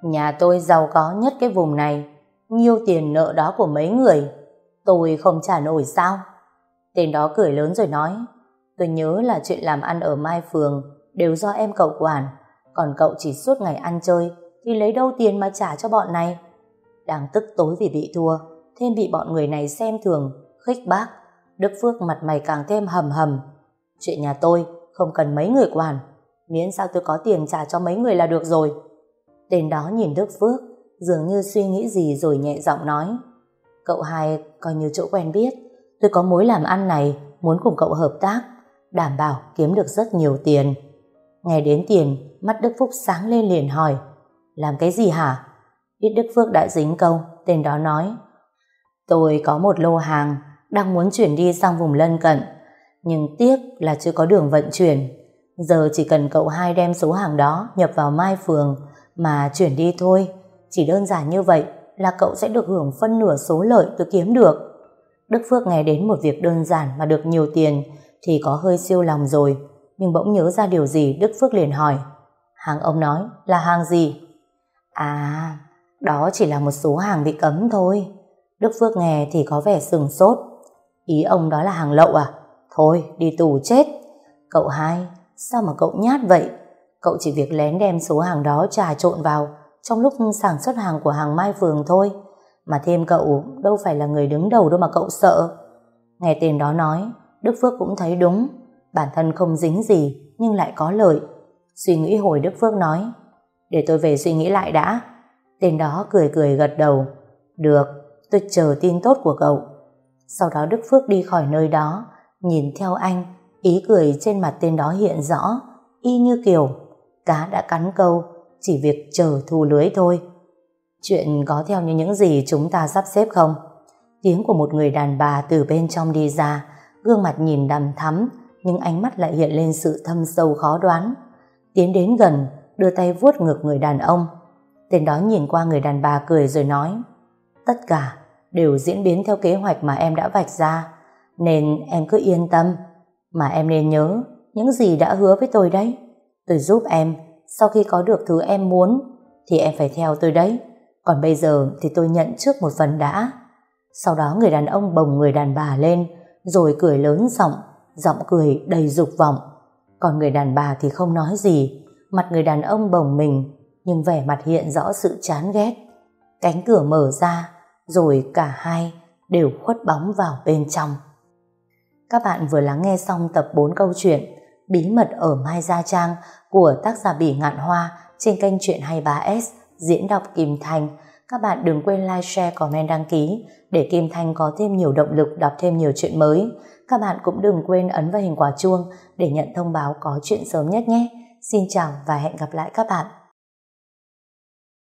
S1: Nhà tôi giàu có nhất cái vùng này, nhiêu tiền nợ đó của mấy người, tôi không trả nổi sao? Tên đó cười lớn rồi nói, tôi nhớ là chuyện làm ăn ở Mai Phường đều do em cậu quản, còn cậu chỉ suốt ngày ăn chơi thì lấy đâu tiền mà trả cho bọn này. Đang tức tối vì bị thua, thêm bị bọn người này xem thường, khích bác. Đức Phước mặt mày càng thêm hầm hầm. Chuyện nhà tôi không cần mấy người quản, miễn sao tôi có tiền trả cho mấy người là được rồi. Tên đó nhìn Đức Phước, dường như suy nghĩ gì rồi nhẹ giọng nói. Cậu hai coi như chỗ quen biết, tôi có mối làm ăn này, muốn cùng cậu hợp tác, đảm bảo kiếm được rất nhiều tiền. Nghe đến tiền, mắt Đức Phúc sáng lên liền hỏi, làm cái gì hả? Biết Đức Phước đã dính câu, tên đó nói, tôi có một lô hàng, đang muốn chuyển đi sang vùng lân cận, nhưng tiếc là chưa có đường vận chuyển. Giờ chỉ cần cậu hai đem số hàng đó nhập vào Mai Phường mà chuyển đi thôi. Chỉ đơn giản như vậy là cậu sẽ được hưởng phân nửa số lợi tôi kiếm được. Đức Phước nghe đến một việc đơn giản mà được nhiều tiền thì có hơi siêu lòng rồi. Nhưng bỗng nhớ ra điều gì Đức Phước liền hỏi. Hàng ông nói là hàng gì? À, đó chỉ là một số hàng bị cấm thôi. Đức Phước nghe thì có vẻ sừng sốt. Ý ông đó là hàng lậu à? Thôi, đi tù chết. Cậu hai, sao mà cậu nhát vậy? Cậu chỉ việc lén đem số hàng đó trà trộn vào trong lúc sản xuất hàng của hàng Mai Phường thôi. Mà thêm cậu đâu phải là người đứng đầu đâu mà cậu sợ. Nghe tên đó nói, Đức Phước cũng thấy đúng. Bản thân không dính gì, nhưng lại có lợi. Suy nghĩ hồi Đức Phước nói, để tôi về suy nghĩ lại đã. Tên đó cười cười gật đầu. Được, tôi chờ tin tốt của cậu. Sau đó Đức Phước đi khỏi nơi đó, nhìn theo anh, ý cười trên mặt tên đó hiện rõ, y như kiểu cá đã cắn câu, chỉ việc chờ thu lưới thôi. Chuyện có theo như những gì chúng ta sắp xếp không? Tiếng của một người đàn bà từ bên trong đi ra, gương mặt nhìn đằm thắm, nhưng ánh mắt lại hiện lên sự thâm sâu khó đoán. Tiến đến gần, đưa tay vuốt ngược người đàn ông. Tên đó nhìn qua người đàn bà cười rồi nói, tất cả đều diễn biến theo kế hoạch mà em đã vạch ra, nên em cứ yên tâm, mà em nên nhớ những gì đã hứa với tôi đấy. Tôi giúp em, sau khi có được thứ em muốn, thì em phải theo tôi đấy. Còn bây giờ thì tôi nhận trước một phần đã. Sau đó người đàn ông bồng người đàn bà lên, rồi cười lớn giọng, giọng cười đầy dục vọng. Còn người đàn bà thì không nói gì, mặt người đàn ông bồng mình, nhưng vẻ mặt hiện rõ sự chán ghét. Cánh cửa mở ra, rồi cả hai đều khuất bóng vào bên trong. Các bạn vừa lắng nghe xong tập 4 câu chuyện Bí mật ở Mai Gia Trang của tác giả Bỉ Ngạn Hoa trên kênh Chuyện 23S diễn đọc Kim Thành. Các bạn đừng quên like, share, comment, đăng ký để Kim Thanh có thêm nhiều động lực đọc thêm nhiều chuyện mới. Các bạn cũng đừng quên ấn vào hình quả chuông để nhận thông báo có chuyện sớm nhất nhé. Xin chào và hẹn gặp lại các bạn.